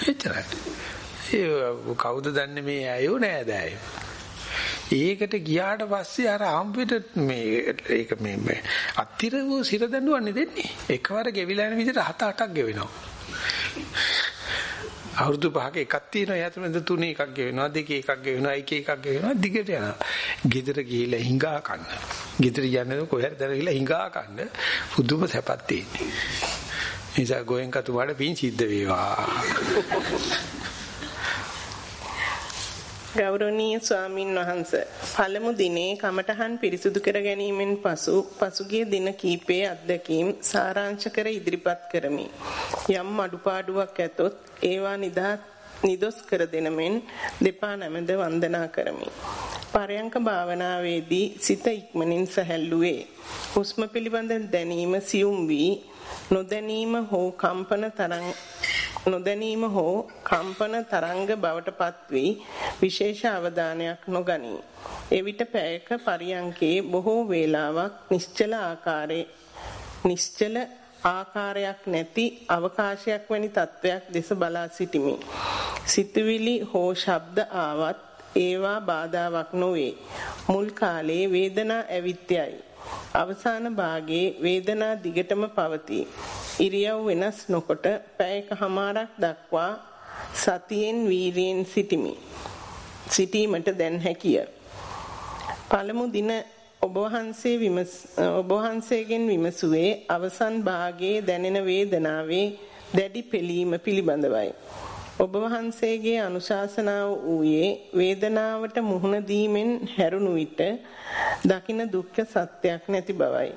එච්චරයි. ඒ කවුද දන්නේ මේ ඇයෝ නෑද ඇයෝ. ඒකට ගියාට පස්සේ අර හම්බෙට මේ ඒක මේ මේ අතිර වූ සිර දඬුවන්නේ දෙන්නේ. එකවර ගෙවිලා යන විදිහට හත අටක් ගෙවෙනවා. අවුරුදු පහක එකක් තියෙනවා එයා තුනෙන් තුනේ එකක් ගෙවෙනවා දෙකේ එකක් ගෙවෙනවා එකේ එකක් ගෙවෙනවා දිගට යනවා. ගෙදර ගිහිල්ලා හිඟා කන්න. ගෙදර යන්නේ කොහෙද දරගිලා හිඟා කන්න පුදුම සැපක් තියෙන්නේ. නිසා ගෝයන්කතුමාට පින් සිද්ධ වේවා. ගෞරවනීය ස්වාමින් වහන්ස පළමු දිනේ කමඨහන් පිරිසුදු කර ගැනීමෙන් පසු පසුගිය දින කීපයේ අත්දැකීම් සාරාංශ කර ඉදිරිපත් කරමි. යම් අඩුපාඩුවක් ඇතොත් ඒවා නිදා නිදොස් කර දෙන මෙන් දෙපා නැමද වන්දනා කරමි. පරයන්ක භාවනාවේදී සිත ඉක්මනින් සැහැල්ලු වේ. හුස්ම පිළිබඳ දැනීම සියුම් වී නොදැනීම හෝ කම්පන තරංග නොදැනීම හෝ කම්පන තරංග බවට පත්වී විශේෂ අවධානයක් නොගනී. එවිට පැයක පරියංකේ බොහෝ වේලාවක් නිශ්චල ආකාරයේ නිශ්චල ආකාරයක් නැති අවකාශයක් වැනි තත්වයක් දෙස බලා සිටිමි. සිතුවිලි හෝ ශබ්ද ආවත් ඒවා බාධාවක් නොවේ. මුල් කාලයේ වේදනා ඇවිත්‍යයි. අවසාන භාගයේ වේදනා දිගටම පවතී. ඉරියව් වෙනස් නොකොට පැයකමාරක් දක්වා සතියෙන් වීරියෙන් සිටිමි. සිටීමට දැන් හැකිය. පළමු දින ඔබ වහන්සේ විමස ඔබ වහන්සේගෙන් විමසුවේ අවසන් භාගයේ දැනෙන වේදනාවේ දැඩි පෙළීම පිළිබඳවයි. ඔබ වහන්සේගේ අනුශාසනාව ඌයේ වේදනාවට මුහුණ දීමෙන් හැරුණු විට දකින දුක්ඛ සත්‍යයක් නැති බවයි.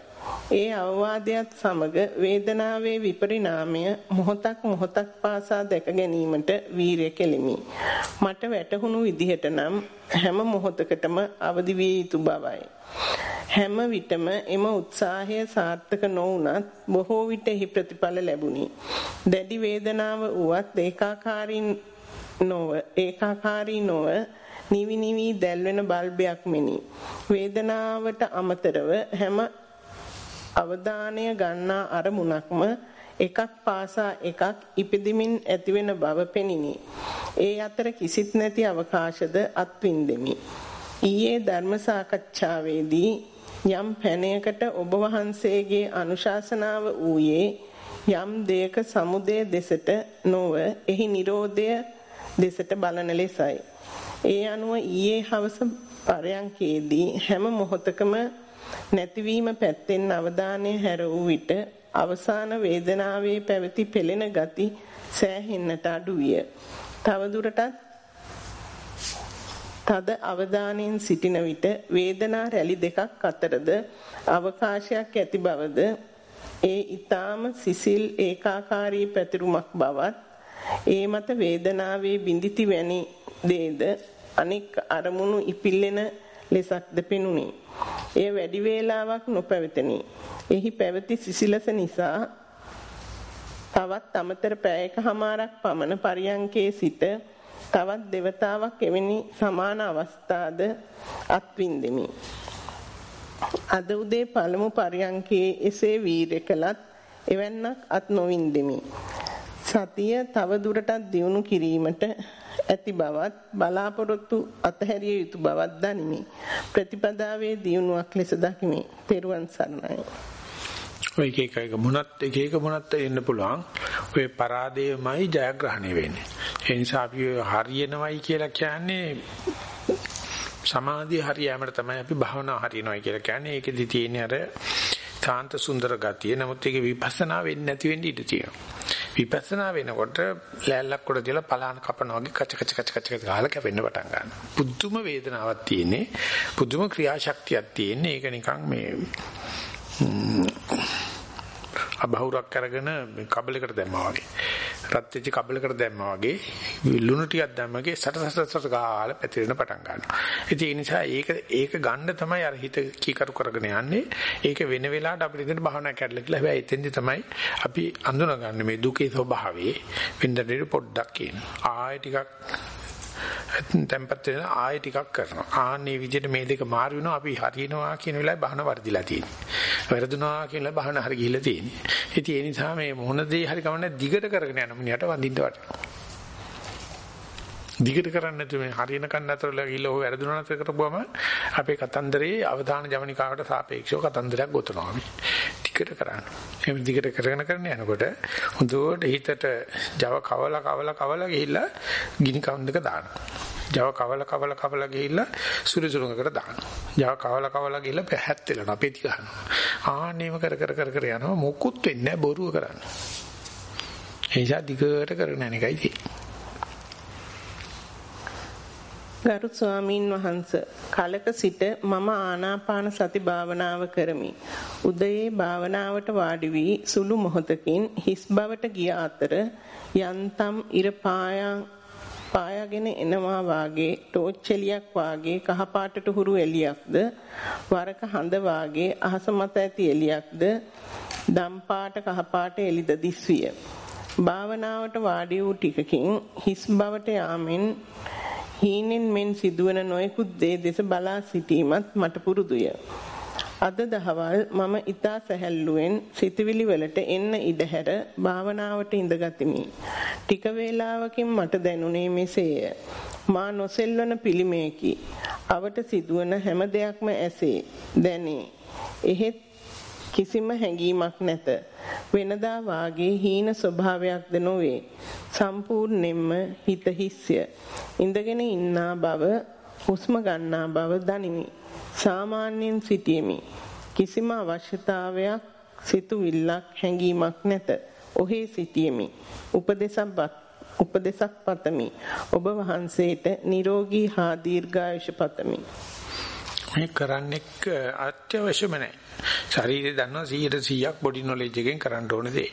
ඒ අවවාදයට සමග වේදනාවේ විපරිණාමය මොහොතක් මොහොතක් පාසා දැක ගැනීමට වීරිය කෙලිමි. මට වැටහුණු විදිහට නම් හැම මොහොතකටම අවදි විය යුතු බවයි. හැම විටම එම උත්සාහය සාර්ථක නොවුනත් බොහෝ විට එහි ප්‍රතිඵල ලැබුණි. දැඩි වේදනාව වුවත් ඒකාකාරී නොව ඒකාකාරී නොව නිවි නිවි දැල්වෙන බල්බයක් මෙනි. වේදනාවට අමතරව හැම අවධානය ගන්නා අරමුණක්ම එකක් පාසා එකක් ඉපදෙමින් ඇතිවෙන බව පෙනිනි. ඒ අතර කිසිත් නැති අවකාශද අත්විඳෙමි. ඊයේ ධර්ම සාකච්ඡාවේදී යම් පැනයකට ඔබ වහන්සේගේ අනුශාසනාව ඌයේ යම් දෙයක සමුදය දෙසට නොව එහි Nirodha දෙසට බලන ලෙසයි. ඒ අනුව ඊයේ හවස පරයන්කේදී හැම මොහොතකම නැතිවීම පැත්තෙන් අවධානය හැර වූ විට අවසාන වේදනාවේ පැවති පෙළෙන ගති සෑහෙන්නට අඩු විය. තවදුරටත් තද අවධානයෙන් සිටින විට වේදනා රැලි දෙකක් අතරද අවකාශයක් ඇති බවද ඒ ඊටාම සිසිල් ඒකාකාරී පැතිරුමක් බවත් ඒ මත වේදනාවේ බිඳිති වැනි දේද අනෙක් අරමුණු ඉපිල්ලෙන ලෙසක්ද පෙනුනි. එය වැඩි වේලාවක් නොපැවතෙනි. එහි පැවති සිසිලස නිසා තවත් අමතර පැයකමාරක් පමණ පරියංකේ සිට තවත් దేవතාවක් එවැනි සමාන අවස්ථාද අත්විඳෙමි. අද උදේ පළමු පරියංකේ එසේ වීරය කළත් එවන්නක් අත් නොවින්දෙමි. සතිය තව දුරටත් දියුණු කිරීමට ඇති බවත් බලාපොරොත්තු අතහැරිය යුතු බවත් දනිමි. ප්‍රතිපදාවේ දියුණුවක් ලෙස දකිමි. පෙරුවන් සරණයි. ඔය එක එක මොනත් එක එක මොනත් එන්න පුළුවන්. ඔය පරාදයමයි ජයග්‍රහණය වෙන්නේ. ඒ නිසා අපි හරියනවයි කියලා කියන්නේ සමාධිය හරියෑමට තමයි අපි භාවනාව හරියනවයි කියලා කියන්නේ. ඒකෙදි තියෙන අර තාන්ත සුන්දර ගතිය. නමුත් ඒක විපස්සනා වෙන්නේ නැති වෙන්න ඉඩ තියෙනවා. විපස්සනා වෙනකොට ලෑල්ලක් උඩ තියලා පලාන කපනවා වගේ කච කච කච කච ගාලා කැපෙන්න පටන් ගන්නවා. පුදුම වේදනාවක් තියෙන්නේ. පුදුම ක්‍රියාශක්තියක් තියෙන්නේ. ඒක නිකන් මේ අබහුරක් අරගෙන කබලයකට දැම්මා වගේ. රත් වෙච්ච කබලකට දැම්මා වගේ ලුණු ටිකක් දැම්මා වගේ සට සට සට ගාලා පැතිරෙන පටන් ගන්නවා. ඉතින් ඒ නිසා ඒක ඒක ගන්න තමයි අර හිත කීකරු කරගෙන යන්නේ. ඒක වෙන වෙලාවට අපිට ඉතින් භාවනා කරලා කියලා. හැබැයි එතෙන්දි තමයි අපි අඳුනගන්නේ මේ දුකේ ස්වභාවය. වෙනදට පොඩ්ඩක් කියන. ආයෙ ටිකක් tempat වෙන ආයෙ ටිකක් කරනවා. ආන්නේ විදිහට මේ දෙක මාරු වෙනවා අපි හරියනවා කියන වෙලාවේ බහන වර්ධිලා තියෙන්නේ. වැරදුනා කියන බහන හරි ගිහිල්ලා තියෙන්නේ. ඉතින් ඒ නිසා මේ මොන දේ හරි කවන්නේ දිගට කරගෙන යන මිනිහට වඳින්න වටිනවා. දිගට කරන්නේ නැතුව මේ හරියන කන්න අතරලා ගිහිල්ලා ඔය වැරදුනා නැතර කරපුවම අපේ කතන්දරේ අවධාන ජවනිකාවට සාපේක්ෂව කතන්දරයක් ගොතනවා අපි. දිගට කරන්න. එහෙනම් දිගට කරගෙන කරගෙන යනකොට හොඳට හිතට Java කවලා කවලා කවලා ගිහිල්ලා ගිනි කවුන්ඩ් එක දානවා. Java කවලා කවලා කවලා ගිහිල්ලා සුරිසුරුඟකට දානවා. Java කවලා කවලා ගිහිල්ලා පැහැත් වෙලනවා. පෙති ගන්නවා. ආන්නේම කර කර කර කර යනවා. මොකුත් වෙන්නේ නැහැ බොරුව කරන්නේ. ඒ නිසා දිගට කරගෙන යන එකයි තියෙන්නේ. ගරු ස්වාමීන් වහන්ස කලක සිට මම ආනාපාන සති භාවනාව කරමි. උදයේ භාවනාවට වාඩි වී සුළු මොහොතකින් හිස් බවට ගිය අතර යන්තම් ඉර පායාගෙන එනවා වාගේ ටෝච් එලියක් වාගේ කහපාටට හුරු එලියක්ද වරක හඳ වාගේ අහස මත ඇති එලියක්ද දම් පාට කහපාට එලිද දිස්විය. භාවනාවට වාඩි වූ ටිකකින් හිස් බවට යාමෙන් හීනෙන් මෙන් සිදුවන නොයෙකුත් දේ දෙස බලා සිටීමත් මට පුරුදුය. අද දහවල් මම ඊතා සැහැල්ලුවෙන් සිතවිලි වලට එන්න ඉඩ හැර භාවනාවට ඉඳගතිමි. ටික වේලාවකින් මට දැනුනේ මෙසේය. මා නොසෙල්වන පිළිමේකි. අවට සිදුවන හැම දෙයක්ම ඇසේ. දැනේ. එහෙත් කිසිම හැඟීමක් නැත. වෙනදා වාගේ හීන ස්වභාවයක්ද නොවේ. සම්පූර්ණයෙන්ම හිත හිස්ය. ඉඳගෙන ඉන්නා බව, හුස්ම ගන්නා බව දනිමි. සාමාන්‍යයෙන් සිටියෙමි. කිසිම අවශ්‍යතාවයක්, සිතුවිල්ලක්, හැඟීමක් නැත. ඔහේ සිටියෙමි. උපදේශක් උපදේශක් පතමි. ඔබ වහන්සේට නිරෝගී හා දීර්ඝායුෂ පතමි. මේ කරන්නේ අත්‍යවශ්‍යම නැහැ. ශරීරය දන්නවා 100%ක් බොඩි නොලෙජ් එකෙන් කරන්න ඕන දේ.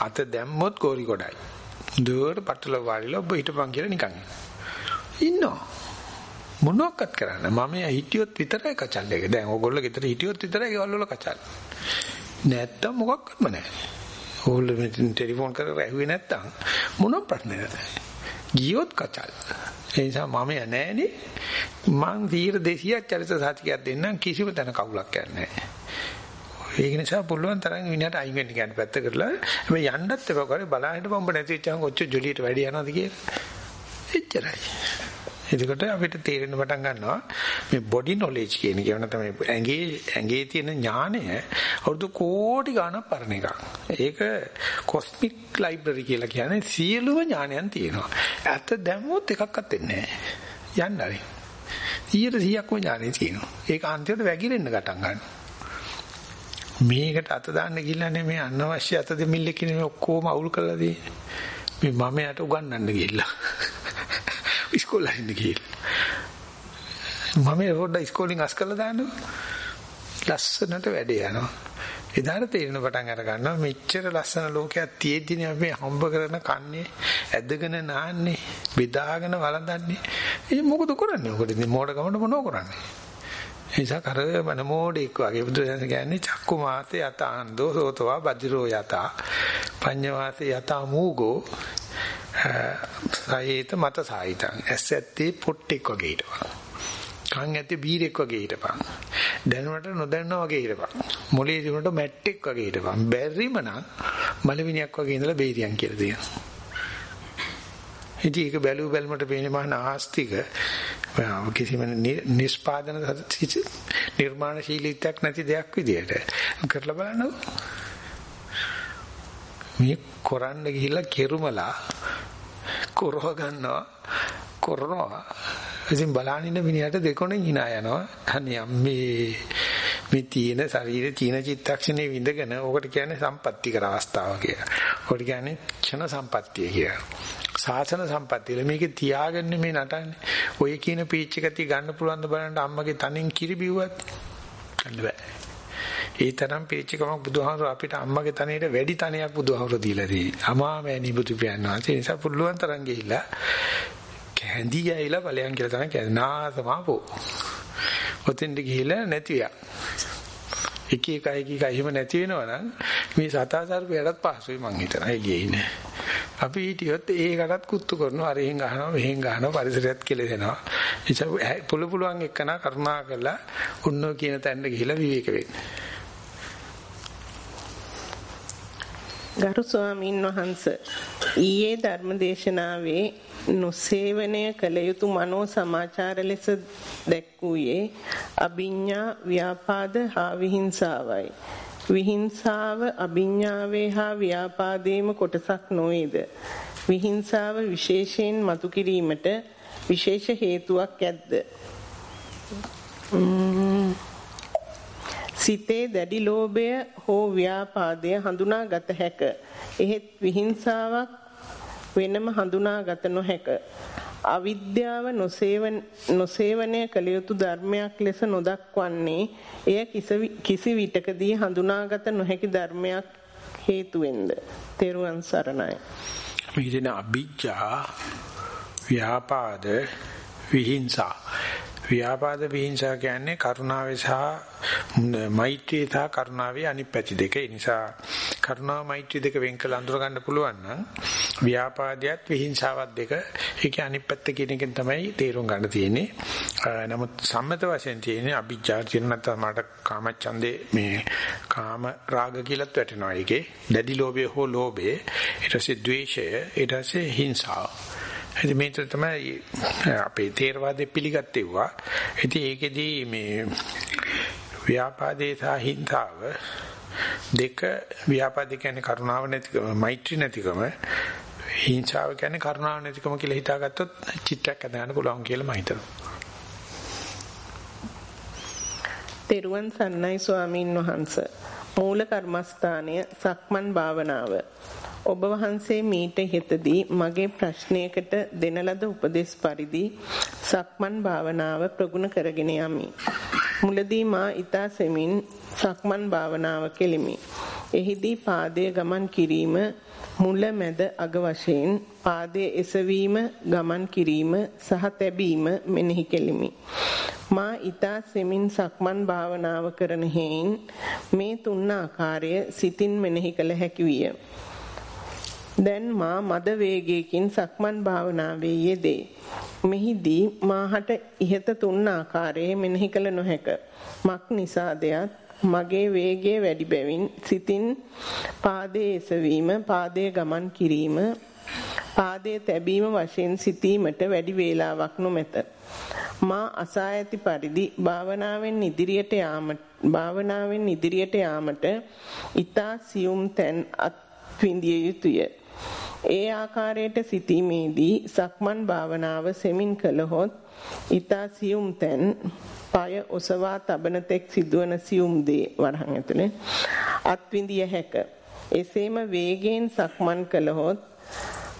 අත දැම්මොත් කෝරි කොටයි. දුවට පටල වාරිලා ඔබ හිටපන් කියලා නිකන්. ඉන්නවා. මොනවක්වත් කරන්න. මම හිටියොත් විතරයි කචල් එක. දැන් ඕගොල්ලෝ ගෙදර හිටියොත් විතරයි ගෙවල් වල කචල්. නැත්තම් මොකක්වත්ම නැහැ. ඕගොල්ලෝ මෙතන ටෙලිෆෝන් කරලා ඇහුවේ නැත්තම් මොනව ප්‍රශ්නයක්ද? ගියොත් කචල්. ඒ නිසා මම යන්නෑනේ. මං 200ක් චරිත සාතිකයක් දෙන්නම් කිසිම තැන කවුලක් යන්නේ නැහැ. ඒක නිසා පුළුවන් තරම් විනයට අයින් වෙන්න කියන පැත්ත කරලා හැබැයි යන්නත් එපා කරේ බලහිට බම්බ නැති වෙච්චාම කොච්චර ජොලියට වැඩි යනවද කියලා. එච්චරයි. එතකොට අපිට තේරෙන්න පටන් ගන්නවා මේ බොඩි නොලෙජ් කියන එක වෙන තමයි ඇඟේ ඇඟේ තියෙන ඥානය අවුරුදු කෝටි ගණන් පරණ එකක්. ඒක කොස්මික් ලයිබ්‍රරි කියලා කියන්නේ සියලුම ඥානයන් තියෙනවා. ඇත්ත දැම්මොත් එකක්වත් වෙන්නේ නැහැ. යන්න හරි. 100%ක්ම ඥානෙ තියෙනවා. ඒක අන්තිමට වැగిරෙන්න ගටන් ගන්නවා. මේකට අත දාන්න ගිහිල්ලානේ මේ අනවශ්‍ය අත දෙමිල්ල කියන මේ ඔක්කොම අවුල් කරලා තියෙන්නේ. මේ මම යට උගන්වන්න ගිහිල්ලා. (laughs) (laughs) ඉස්කෝලේ ඉන්න ගිහිල්ලා. මම පොඩ්ඩක් ඉස්කෝලෙන් අස් කරලා දාන්නකෝ. ලස්සනට වැඩේ යනවා. එදාට තේරෙන පටන් අර ගන්නවා මෙච්චර ලස්සන ලෝකයක් තියෙද්දිනේ අපි හම්බ කරන කන්නේ ඇදගෙන නාන්නේ බෙදාගෙන වළඳන්නේ. ඉතින් මොකද කරන්නේ? මොකද ඉතින් මෝඩ ගමන මොනව කරන්නේ? නිසා කරවන මෝඩෙක් වගේ බුදුදහම කියන්නේ චක්කු මාසේ යත ආන්දෝ සෝතවා බජ්ජරෝ යත. පඤ්ඤවාසේ යත මූගෝ සායේත මත සායිතං ඇසැත්තේ පොට්ටෙක් වගේ හිටපන්. කන් ඇත්තේ බීරෙක් වගේ හිටපන්. දැනුණට නොදන්නා වගේ හිටපන්. මොලේ දිනුනට මැට්ටෙක් වගේ හිටපන්. බැරිම නම් මලවිනියක් වගේ ඉඳලා බේරියන් කියලා තියෙනවා. ඉතින් ඒක බැලුව බැලමට පේන්නේ මහා නාස්තික කිසිම නිෂ්පාදන නිර්මාණශීලීත්වයක් නැති දෙයක් විදියට. කරලා බලන්නකො. මේ කොරන්න ගිහිල්ලා කෙරුමලා කරව ගන්නවා. කරනවා. ඉතින් බලනින්න මිනිහට දෙකොණෙන් hina යනවා. අනේ අම්මේ මේ තියෙන ශරීරේ තියෙන චිත්තක්ෂණේ විඳගෙන ඕකට කියන්නේ සම්පත්‍ති කර අවස්ථාව කියලා. ඕකට කියන්නේ ක්ෂණ සම්පත්තිය කියලා. සාසන සම්පත්තිය. මේකේ තියාගන්න මේ නටන්නේ. ඔය කියන පීච් එක තිය ගන්න පුළුවන් ද බලන්න අම්මගේ තනෙන් කිරි බිව්වත් ගන්න බෑ. ඒ තරම් පිරිච්චකම බුදුහාමුදුර අපිට අම්මගේ තනේට වැඩි තනයක් බුදුහාමුදුර දීලා තියෙනවා. අමාමෑණි බුදු පියාණන් වහන්සේ නිසා පුළුවන් තරම් ගිහිල්ලා කැඳි ගෑයිලා ඵලයන් කියලා තමයි කියන්නේ. නාසමාපෝ. ඔතෙන්ට ගිහිල්ලා නැතිවියා. එක එක එක එක එහෙම නැති වෙනවනම් මේ සතාසර්පයටත් පහසුයි මං හිතනවා එළියේ ඉන්නේ. අපි හිටියොත් ඒකටත් කුත්තු කරනවා අරහෙන් ගහනවා මෙහෙන් ගහනවා පරිසරයත් කෙලෙනවා. ඒ පුළු පුළුවන් එක්කන කරුණා කරලා උන්නෝ කියන තැනට ගිහිලා විවේක වෙන්න. ගරු ස්වාමීන් වහන්ස ඊයේ ධර්මදේශනාවේ නොසේවනය කළ යුතු මනෝ සමාචාර ලෙස දැක්වූයේ අභිඤ්ඤා ව්‍යාපාද හා විහිංසාවයි. විහිංසාව අභිඤ්ඤාවේ හා ව්‍යාපාදේම කොටසක් නොවේද? විහිංසාව විශේෂයෙන් මතු කිරීමට විශේෂ හේතුවක් ඇද්ද? සිතේ දැඩි ලෝභය හෝ ව්‍යාපාදය හඳුනාගත හැක. එහෙත් විහිංසාවක් වෙනම හඳුනාගත නොහැක. අවිද්‍යාව නොසේවනය කළ යුතු ධර්මයක් ලෙස නොදක්වන්නේ එය කිසි විටකදී හඳුනාගත නොහැකි ධර්මයක් හේතුවෙන්ද. තෙරුවන් සරණයි. මේ අභිජ්ජා ව්‍යාපාද විහිංසා ව්‍යාපාද විහිංසා කියන්නේ කරුණාවේ සහ මෛත්‍රිය සහ කරුණාවේ අනිත් පැති දෙක. ඒ නිසා කරුණා මෛත්‍රිය දෙක වෙන් කළ අඳුර ගන්න පුළුවන් නම් ව්‍යාපාදයට විහිංසාවත් දෙක ඒකේ අනිත් පැත්ත කියන එකෙන් තමයි තේරුම් ගන්න තියෙන්නේ. නමුත් සම්මත වශයෙන් තියෙන්නේ අභිජ්ජා කියන නැත්නම් මට කාමච්ඡන්දේ මේ කාම රාග කියලාත් වැටෙනවා ඒකේ. දැඩි ලෝභය හෝ ලෝභය ඊට පස්සේ ද්වේෂය ඊට පස්සේ හිංසාව. ඉතින් මේක තමයි අපේ තේරවාදෙ පිළිගත්තේවා. ඉතින් ඒකෙදී මේ ව්‍යාපාදේ සහ හිංසාව දෙක ව්‍යාපාද කියන්නේ කරුණාව නැතිකම මෛත්‍රී නැතිකම හිංසාව කියන්නේ කරුණාව නැතිකම කියලා හිතාගත්තොත් චිත්තයක් හදාගන්න පුළුවන් කියලා මම හිතනවා. තෙරුවන් සන්නයි ස්වාමින් වහන්සේ මූල කර්මස්ථානය සක්මන් භාවනාව ඔබ වහන්සේ මීට ඉහතදී මගේ ප්‍රශ්නයකට දෙන ලද උපදෙස් පරිදි සක්මන් භාවනාව ප්‍රගුණ කරගෙන යමි. මුලදී මා ඊතා සෙමින් සක්මන් භාවනාව කෙලිමි. එහිදී පාදයේ ගමන් කිරීම මුල මැද අග වශයෙන් පාදයේ එසවීම ගමන් කිරීම සහ තැබීම මෙනෙහි කෙලිමි. මා ඊතා සෙමින් සක්මන් භාවනාව කරන හේයින් මේ තුන් ආකාරය සිතින් මෙනෙහි කළ හැකි විය. දැන් මා මද වේගයකින් සක්මන් භාවනාවේ යෙදේ. මෙහිදී මාහට ඉහත තුන් ආකාරයේ මෙනෙහි කළ නොහැක. මක් නිසාදයක් මගේ වේගය වැඩි බැවින් සිතින් පාදයේ එසවීම, පාදයේ ගමන් කිරීම, පාදයේ තැබීම වශයෙන් සිටීමට වැඩි වේලාවක් නොමැත. මා අසා ඇති පරිදි භාවනාවෙන් ඉදිරියට යාමට භාවනාවෙන් ඉදිරියට යාමට ඊතා සියුම් තැන් අත්විඳිය යුතුය. ඒ ආකාරයට සිටීමේදී සක්මන් භාවනාව සෙමින් කළහොත් ඊතා සියුම් තැන් পায় ඔසවා තබන තෙක් සිදුවන සියුම් දේ වරහන් ඇතුලේ අත්විඳිය හැක. එසේම වේගයෙන් සක්මන් කළහොත්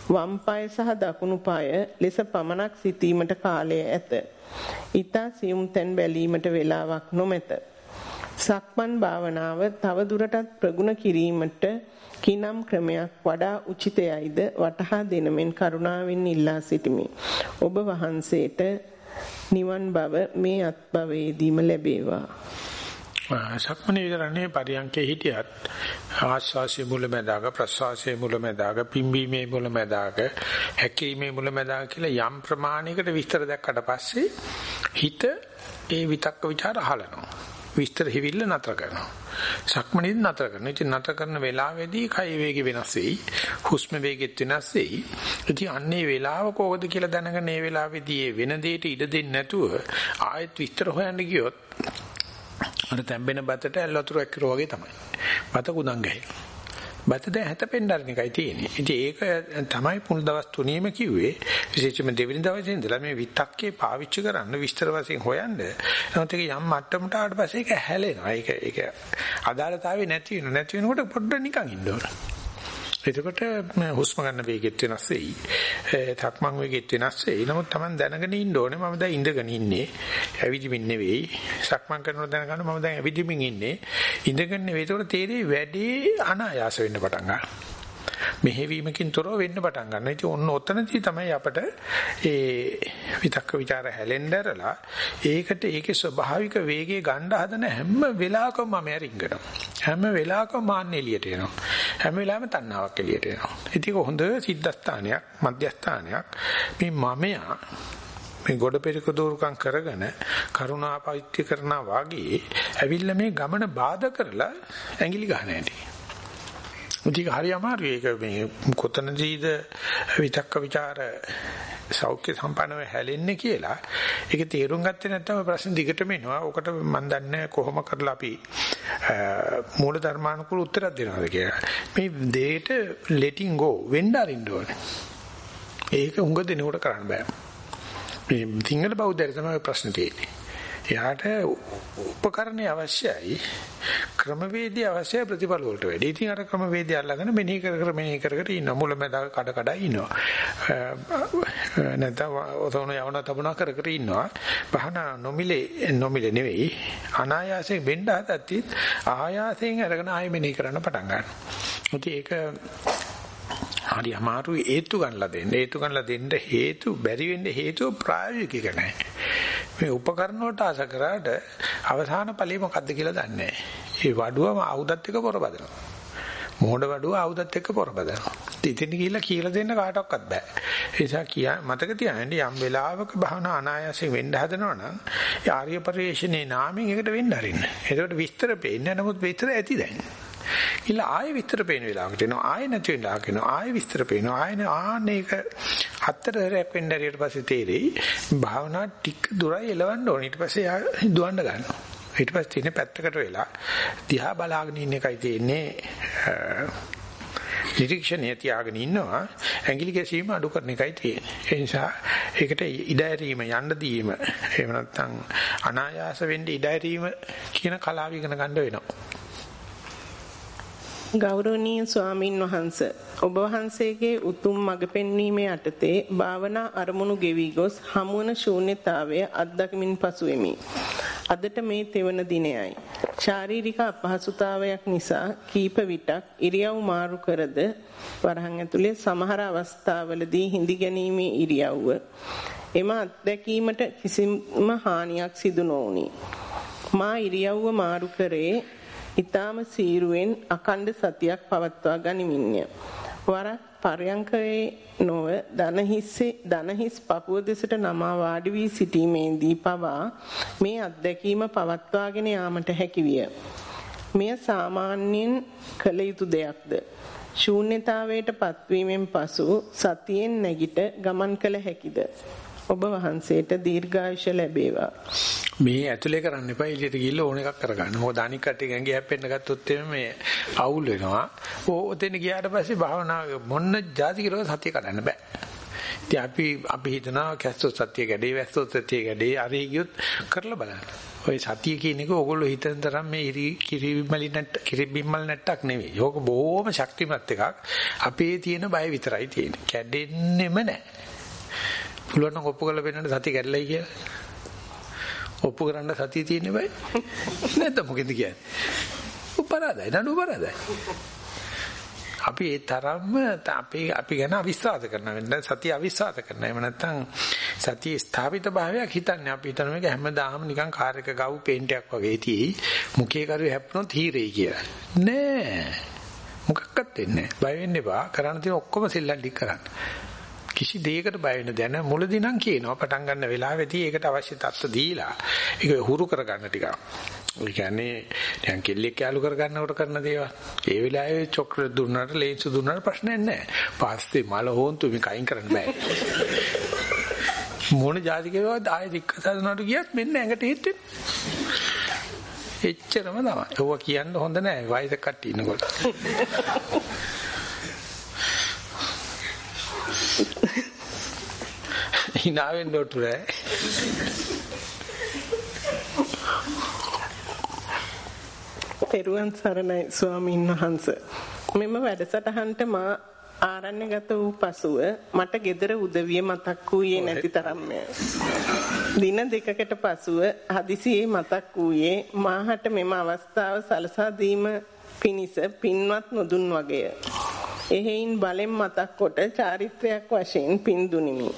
වම් පාය සහ දකුණු පාය ලෙස පමණක් සිටීමට කාලය ඇත. ඊතා සියුම් තැන් බැලීමට වේලාවක් නොමැත. සක්මන් භාවනාව තව දුරටත් ප්‍රගුණ කිරීමට කිනම් ක්‍රමයක් වඩා උචිතයයිද වටහා දෙනමෙන් කරුණාවෙන් ඉල්ලා සිටිමි. ඔබ වහන්සේට නිවන් බව මේ අත්භවයේදීම ලැබේවා. සක්මනේ විතරනේ පරියන්කේ හිටියත් ආස්වාසිය මුලැමැදාක ප්‍රස්වාසයේ මුලැමැදාක පිම්බීමේ මුලැමැදාක හැකීමේ මුලැමැදාක කියලා යම් ප්‍රමාණයකට විස්තර දැක්කට පස්සේ හිත ඒ විතක්ක ਵਿਚාර අහලනවා විස්තර හිවිල්ල නතර කරනවා සක්මනේ නතර කරනවා ඉතින් නතර කරන වෙලාවේදී කය වේගය වෙනස් වෙයි හුස්ම වේගෙත් වෙනස් වෙයි ඉතින් අන්නේ වෙලාව කොහොමද කියලා දැනගෙන මේ වෙලාවේදී වෙන දෙයකට ඉඩ දෙන්නේ නැතුව ආයෙත් විස්තර හොයන්න ගියොත් අර තැම්බෙන බතට ඇල් වතුර එක්කරෝ වගේ තමයි. බත කුඩම් ගහලා. බත දැන් හැතපෙන්න අරන එකයි තියෙන්නේ. ඉතින් ඒක තමයි පුල් දවස් තුනීම කිව්වේ. විශේෂයෙන්ම දෙවෙනි දවසේ ඉඳලා මේ විතක්කේ පාවිච්චි කරන්න විස්තර වශයෙන් හොයන්න. නමුත් ඒක යම් මට්ටමකට ආවට පස්සේ ඒක හැලෙනවා. ඒක ඒක අදාළතාවය නැති වෙනවා. නැති වෙනකොට පොඩ්ඩක් නිකන් ඉන්න ඕන. එතකොට හුස්ම ගන්න වේගෙත් වෙනස් වෙයි. තක්මන් වේගෙත් වෙනස් වෙයි. නමුත් Taman දැනගෙන ඉන්න ඕනේ මම දැන් ඉඳගෙන ඉන්නේ. ඇවිදිමින් නෙවෙයි. සක්මන් කරනකොට දැනගන්න මම දැන් ඇවිදිමින් ඉන්නේ. ඉඳගෙන නෙවෙයි. ඒතකොට තේරෙයි වැඩි අනායාස වෙන්න පටන් ගන්නවා. මෙහෙවීමකින් තොරව වෙන්න පටන් ගන්නවා. ඉතින් ඔන්න ඔතනදී තමයි අපට ඒ විතක්ක ਵਿਚාර හැලෙnderලා ඒකට ඒකේ ස්වභාවික වේගය ගන්න හදන හැම වෙලාවකම මම රිංගනවා. හැම වෙලාවකම මාන්න එළියට එනවා. හැම වෙලාවෙම තණ්හාවක් එළියට එනවා. ඉතින් හොඳ සිද්ධාස්ථානයක්, මධ්‍යස්ථානයක් මේ මමයා මේ ගොඩ පෙරක දෝරුකම් කරගෙන කරුණාපෛත්‍ය කරනා වාගේ ඇවිල්ලා මේ ගමන බාධා කරලා ඇඟිලි ගන්න හැටි. මුතික හරි අමාරුයි ඒක මේ කොතනදීද විතක්ක ਵਿਚාර සෞඛ්‍ය සම්පන්නව හැලෙන්නේ කියලා ඒක තේරුම් ගත්තේ නැත්නම් ප්‍රශ්න දිගටම එනවා. ඔකට මම දන්නේ කොහොම කරලා අපි මූල ධර්මානුකූල උත්තරයක් දෙනවද කියලා. මේ දෙයට letting go වෙන්න අරින්න ඕනේ. ඒක උඟ දෙනකොට කරන්න බෑ. මේ සිංහල බෞද්ධයර තමයි ප්‍රශ්න තියෙන්නේ. එයාට උපකරණේ අවශ්‍යයි ක්‍රමවේදී අවශ්‍යයි ප්‍රතිඵල වලට වැඩි. ඉතින් අර ක්‍රමවේදී අල්ලගෙන මෙනෙහි කර කර මෙනෙහි කර කර ඉන්න මුලමෙද කඩ කඩ ඉන්නවා. නැත්නම් ඔතන යවන තබන කර කර ඉන්නවා. බහන නොමිලේ නොමිලේ නෙවෙයි අනායාසයෙන් වෙන්න හදද්දි ආයාසයෙන් අරගෙන ආයෙ මෙනෙහි කරන්න පටන් ගන්නවා. ඒක හරි අමාරුයි හේතු ගන්නලා දෙන්න. හේතු ගන්නලා දෙන්න හේතු බැරි වෙන්න හේතුව ප්‍රායෝගික නැහැ. මේ උපකරණ වලට ආස කරාට අවසාන ඵලෙ මොකද්ද කියලා දන්නේ නැහැ. ඒ වඩුවම ආයුධත් එක්ක පොරබදනවා. මොහොඩ වඩුව ආයුධත් එක්ක පොරබදනවා. ඉතින් ගිහිල්ලා කියලා දෙන්න කාටවත් බෑ. ඒ නිසා කියා මතක තියාගන්න යම් වෙලාවක භවනා අනායාසයෙන් වෙන්න හදනවා නම් ආර්ය පරිශ්‍රණේ නාමයෙන් එකට වෙන්න අරින්න. ඒකට විස්තර පෙන්නේ නමුත් විතර ඇති දැන්. ඊළ ආයෙ විස්තර පේන වෙලාවකට එනවා ආයෙ නැති වෙලාවක එනවා ආයෙ විස්තර පේනවා ආයෙ ආන්න ඒක හතර හැරයක් වෙන්න ඇරියට පස්සේ තේරෙයි භාවනා ටික දුරයි එලවන්න ඕනේ ඊට පස්සේ යා දුවන්න ගන්නවා ඊට පස්සේ තියෙන පැත්තකට වෙලා දිහා බලාගෙන ඉන්න එකයි තියෙන්නේ නිරීක්ෂණය තියාගෙන ඉන්නවා ඇඟිලි ගැසීම අඩු කරන එකයි තියෙන්නේ. ඒ නිසා ඒකට ඉඩ ඇරීම යන්න දීම එහෙම නැත්නම් අනායාස වෙන්න ඉඩ ඇරීම කියන කලාව ඉගෙන ගන්න වෙනවා. ගෞරවනීය ස්වාමින් වහන්ස ඔබ වහන්සේගේ උතුම් මඟ පෙන්වීමේ යටතේ භාවනා අරමුණු ගෙවි ගොස් හමුවන ශූන්‍යතාවය අත්දැකීමින් පසු වෙමි. අදට මේ තෙවන දිනයයි. ශාරීරික අපහසුතාවයක් නිසා කීප විටක් ඉරියව් මාරු කරද වරහන් ඇතුලේ සමහර අවස්ථාවලදී හිඳි ගැනීමේ ඉරියව්ව එම අත්දැකීමට කිසිම හානියක් සිදු නොවුනි. මා ඉරියව්ව මාරු කරේ ඊටාම සීරුවෙන් අකණ්ඩ සතියක් පවත්වා ගනිමින්ය. වරක් පරයන්කේ නොව දනහිස්සේ දනහිස් පපුව දෙසට නමා වාඩි වී සිටීමේදී පවා මේ අත්දැකීම පවත්වාගෙන යාමට හැකිවිය. මෙය සාමාන්‍යයෙන් කළ යුතු දෙයක්ද? ශූන්‍යතාවයට පත්වීමෙන් පසු සතියෙන් නැගිට ගමන් කළ හැකිද? ඔබ වහන්සේට දීර්ඝායුෂ ලැබේවා. මේ ඇතුලේ කරන්න එපා එළියට ගිහිල්ලා ඕන එකක් කරගන්න. මොකද අනික් කට්ටිය ගැංගේ හැප්පෙන්න ගත්තොත් මේ අවුල් වෙනවා. ඕතෙන් ගියාට පස්සේ භාවනාව මොන්න જાති කිරෝ සතිය කඩන්න බෑ. ඉතින් අපි අපි හිතනවා කැස්සොත් සතිය ගැඩේ වැස්සොත් සතිය ගැඩේ අරේ ගියොත් කරලා බලන්න. ඔය සතිය කියන එක ඕගොල්ලෝ හිතන තරම් මේ ඉරි කිරිබිම්මලි නැට්ට කිරිබිම්මල් නැට්ටක් නෙවෙයි. යෝක බොහොම ශක්තිමත් එකක්. අපේ තියෙන බය විතරයි තියෙන්නේ. කැඩෙන්නෙම නැහැ. පුළුවන් නම් ඔප්පු කරලා පෙන්නන්න සතිය කැඩලයි කියලා. ඔප්පු කරන්න සතිය තියෙන්නේ බයි. නැත්නම් මොකෙන්ද කියන්නේ? උපරාදයි නඩු උපරාදයි. අපි ඒ තරම්ම අපි අපි ගැන අවිශ්වාස කරනවා. දැන් සතිය අවිශ්වාස කරනවා. එහෙම නැත්නම් සතිය ස්ථාපිත භාවයක් හිතන්නේ. අපි හිතන මේක හැමදාම නිකන් කාර් එක ගව් පේන්ට් එකක් වගේ තියෙයි. මුඛයේ කරුවේ හැප්පුණොත් හීරෙයි කියලා. නෑ. මොකක්වත් වෙන්නේ නෑ. බය වෙන්න එපා. කරන්න තියෙන ඔක්කොම සෙල්ලම් ටික කරන්න. කිසි දෙයකට බය වෙන දැන මුලදී නම් කියනවා පටන් ගන්න වෙලාවෙදී ඒකට අවශ්‍ය තත්ත්ව දීලා ඒක හුරු කරගන්න ටිකක්. ඒ කියන්නේ දැන් කෙල්ලෙක් යාළු කරගන්නකොට කරන දේවල්. ඒ වෙලාවේ චොක්ලට් දුන්නාට ලේන්සු දුන්නාට ප්‍රශ්නයක් නැහැ. පස්සේ මල හොන්තු මේ කයින් කරන්න බෑ. මොන જાති කෙරුවත් ආයෙ දික්ක සාදනට ගියත් මෙන්න ඇඟට හිටෙන්නේ. එච්චරම තමයි. ඒවා කියන්න හොඳ නෑ වයස කට්ටිය ඉන්නකොට. Hina වෙන්න ඔටුරේ තෙරුවන් සරණයි ස්වාමීන් වහන්ස. මෙම වැඩසටහනට මා ආරණ්‍යගත වූ පසුව මට gedara උදවිය මතක් වූයේ නැති තරම්ය. දින දෙකකට පසුව හදිසියේ මතක් වූයේ මාහට මෙම අවස්ථාව සලසා දීම පිණිස පින්වත් නොදුන් වගේය. එහෙයින් බලෙන් මතක් කොට චාරිත්‍රයක් වශයෙන් පින් දුනිමි.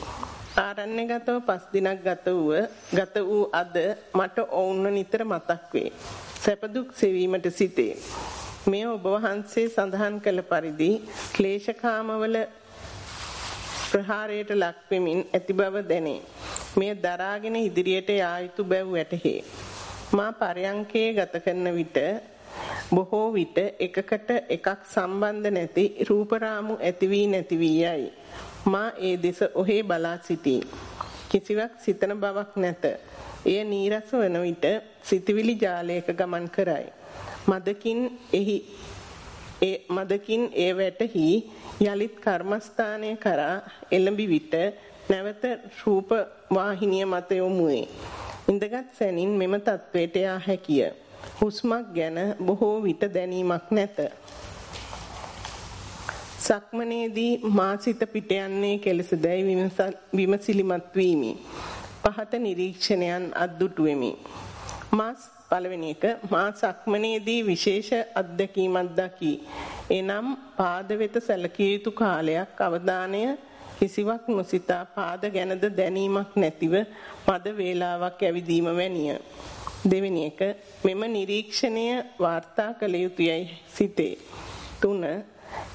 ආරණ්‍යගතව පස් දිනක් ගත වූ ගත වූ අද මට ඔවුන්ව නිතර මතක් වේ. සැප දුක් සෙවීමට සිටේ. මේ ඔබ වහන්සේ සඳහන් කළ පරිදි ක්ලේශකාමවල ප්‍රහාරයට ලක් වෙමින් ඇති බව දැනේ. මෙය දරාගෙන ඉදිරියට යා යුතු බැව් වැටහි. මා පරයන්කේ ගත කරන විට බොහෝ විට එකකට එකක් සම්බන්ධ නැති රූපරාමු ඇති වී නැති වී යයි. මා ඒ දෙස ඔහේ බලා සිටී. කිසිවක් සිතන බවක් නැත. එය නීරස වන විට සිතවිලි ජාලයක ගමන් කරයි. මදකින් එහි ඒ මදකින් ඒ වැටහි යලිත් කර්මස්ථානය කරා එළඹි විට නැවත රූප වාහිනිය මත යොමු වේ. ඉඳගත් සැනින් මෙම තත්වයට යා හැකිය. හුස්මක් ගැන බොහෝ විට දැනීමක් නැත. සක්මනේදී මා සිත පිට යන්නේ කෙලසදැයි විමසිලිමත් වීමි. පහත නිරීක්ෂණයන් අද්දුටු වෙමි. මා පළවෙනි එක මා සක්මනේදී විශේෂ අත්දැකීමක් දකි. එනම් පාද වෙත සැලකිය යුතු කාලයක් අවධානය කිසිවක් නොසිතා පාද ගැනද දැනීමක් නැතිව පද වේලාවක් ඇවිදීම වැනිය. දෙවෙනි එක මෙම නිරීක්ෂණය වාර්තා කළ යුතුයයි සිතේ. තුන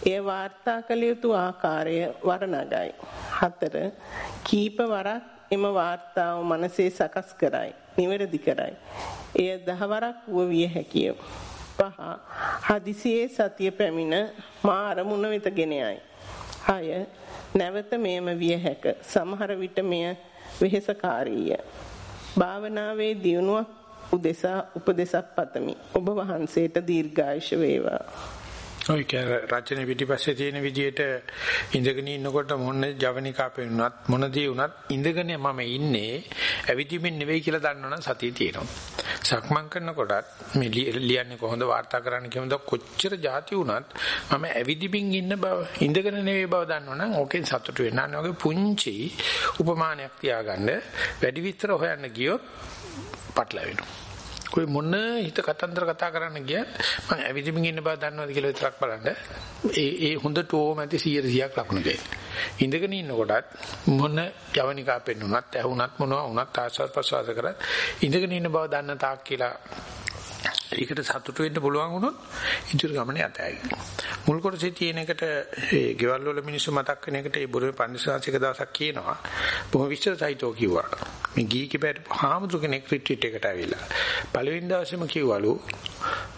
එය වාර්තා කළ යුතු ආකාරය වර්ණගයි. හතර කීප වරක් එම වාර්තාව මනසේ සකස් කරයි. නිවැරදි කරයි. එය දහවරක් වුව විය හැකිය. පහ හදිසියේ සතිය පැමිණ මා අරමුණ වෙත ගෙන යයි. හය නැවත මෙයම විය හැක. සමහර විට මෙය වෙහෙසකාරීය. භාවනාවේ දියුණුවක් උදෙසා උපදේශක් පතමි. ඔබ වහන්සේට දීර්ඝායුෂ වේවා. ඔය රචන පිටිපස්සේ තියෙන විදිහට ඉඳගෙන ඉන්නකොට මොන ජවනිකා පෙන්නුනත් මොන දේ වුණත් ඉඳගෙන මම ඉන්නේ ඇවිදිමින් නෙවෙයි කියලා දන්නවනම් සතිය තියෙනවා. සක්මන් කරනකොටත් මේ ලියන්නේ කොහොමද වාර්තා කරන්න කියනද කොච්චර જાති වුණත් මම ඇවිදිමින් ඉන්න බව ඉඳගෙන නෙවෙයි බව දන්නවනම් ඕකෙන් සතුටු වෙන්න. අන්න වගේ පුංචි උපමානයක් තියාගන්න වැඩි විස්තර හොයන්න ගියොත් පටලවෙනවා. કોઈ මොන හිත කතන්දර කතා කරන්න ගියත් මම ඇවිදින්මින් ඉන්න බව දන්නවද කියලා විතරක් බලන්න. ඒ ඒ හොඳට ඕම ඇති 100ක් ලකුණු දෙන්න. ඉඳගෙන ඉන්නකොටත් මොන යවනිකා පෙන්නුනත් ඇහුනත් මොනවා වුණත් ආස්වාද ප්‍රසවාස කරත් ඉඳගෙන ඉන්න බව දන්න තාක් කියලා ඒකට සතුටු වෙන්න පුළුවන් වුණොත් ඉදිරි ගමනේ යතයි. මුල් කොටසේ තියෙන එකට ඒ ගෙවල් වල මිනිස්සු මතක් වෙන එකට ඒ බුරුමේ පන්සිවාසික දවසක් කියනවා. බොහොම විශ්වාසයිතෝ කිව්වා. මේ ගීකේ බෑට හාමුදුර කෙනෙක් රිට්‍රීට් එකට ආවිලා. පළවෙනි දවසේම කිව්වලු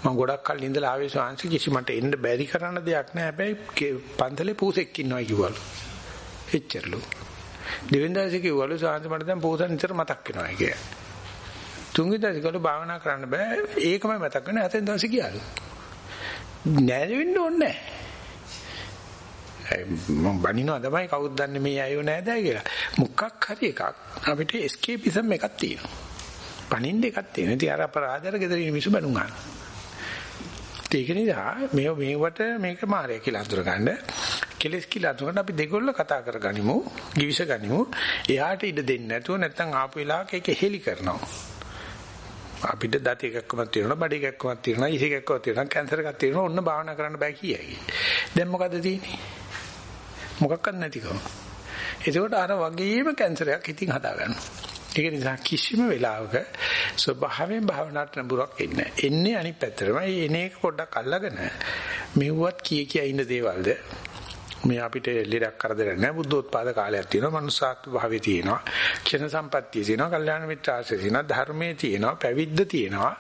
මම ගොඩක් කල් ඉඳලා ආවේ ස්වාංශ කිසි මට එන්න බැරි කරන්න දෙයක් නෑ. හැබැයි පන්තලේ පූසෙක් ඉන්නවා කිව්වලු. එච්චරලු. දෙවෙනි දවසේ කිව්වලු ස්වාංශ මට දැන් පූසන් නිතර මතක් වෙනවා කියලා. තුන්වෙනි දවසේ කළු භාවනා කරන්න බෑ. ඒකමයි මතක් වෙන්නේ. හතෙන් දවසේ ගියාලු. නැදෙන්න ඕනේ නැහැ. මම බනිනවා තමයි කවුද දන්නේ මේ අයෝ නෑදෑ කියලා. මොකක් හරි එකක් අපිට escapeism එකක් තියෙනවා. පණින්න එකක් තියෙනවා. ඉතින් අර අපරාධතර ගෙදර ඉන්න මිනිස්සු බණුන් ගන්නවා. ඒක නිසා මේ මේවට මේක මායя කියලා අඳුර ගන්න. කෙලස් කියලා අඳුර ගන්න අපි දෙගොල්ල කතා කරගනිමු, givis ගනිමු. එයාට ඉඩ දෙන්නේ නැතුව නැත්තම් ආපු වෙලාවක ඒක හෙලි කරනවා. අපිට දත එකක්කමක් තියෙනවා බඩ එකක්කමක් තියෙනවා ඉහි එකක්කමක් තියෙනවා කැන්සර් එකක් තියෙනවා ඔන්න භාවනා කරන්න බෑ කියයි. දැන් මොකද තියෙන්නේ? මොකක්වත් නැතිකම. ඒකෝට අර වගේම කැන්සරයක් ඉතින් හදා ගන්නවා. ඒක නිසා කිසිම වෙලාවක ස්වභාවයෙන් භාවනාවට නඹුරක් එන්නේ එන්නේ අනිත් පැත්තටමයි එන එක පොඩ්ඩක් අල්ලගෙන මෙව්වත් කී කිය ඉන්න දේවල්ද මේ අපිට ලෙඩක් කරදරයක් නැහැ. බුද්ධෝත්පාද කාලයක් තියෙනවා. මනුස්සාත්ව භාවයේ තියෙනවා. ක්ෂණ සම්පත්තිය තියෙනවා. කල්යාණ මිත්‍ර ආශ්‍රය තියෙනවා. ධර්මයේ තියෙනවා. පැවිද්ද තියෙනවා.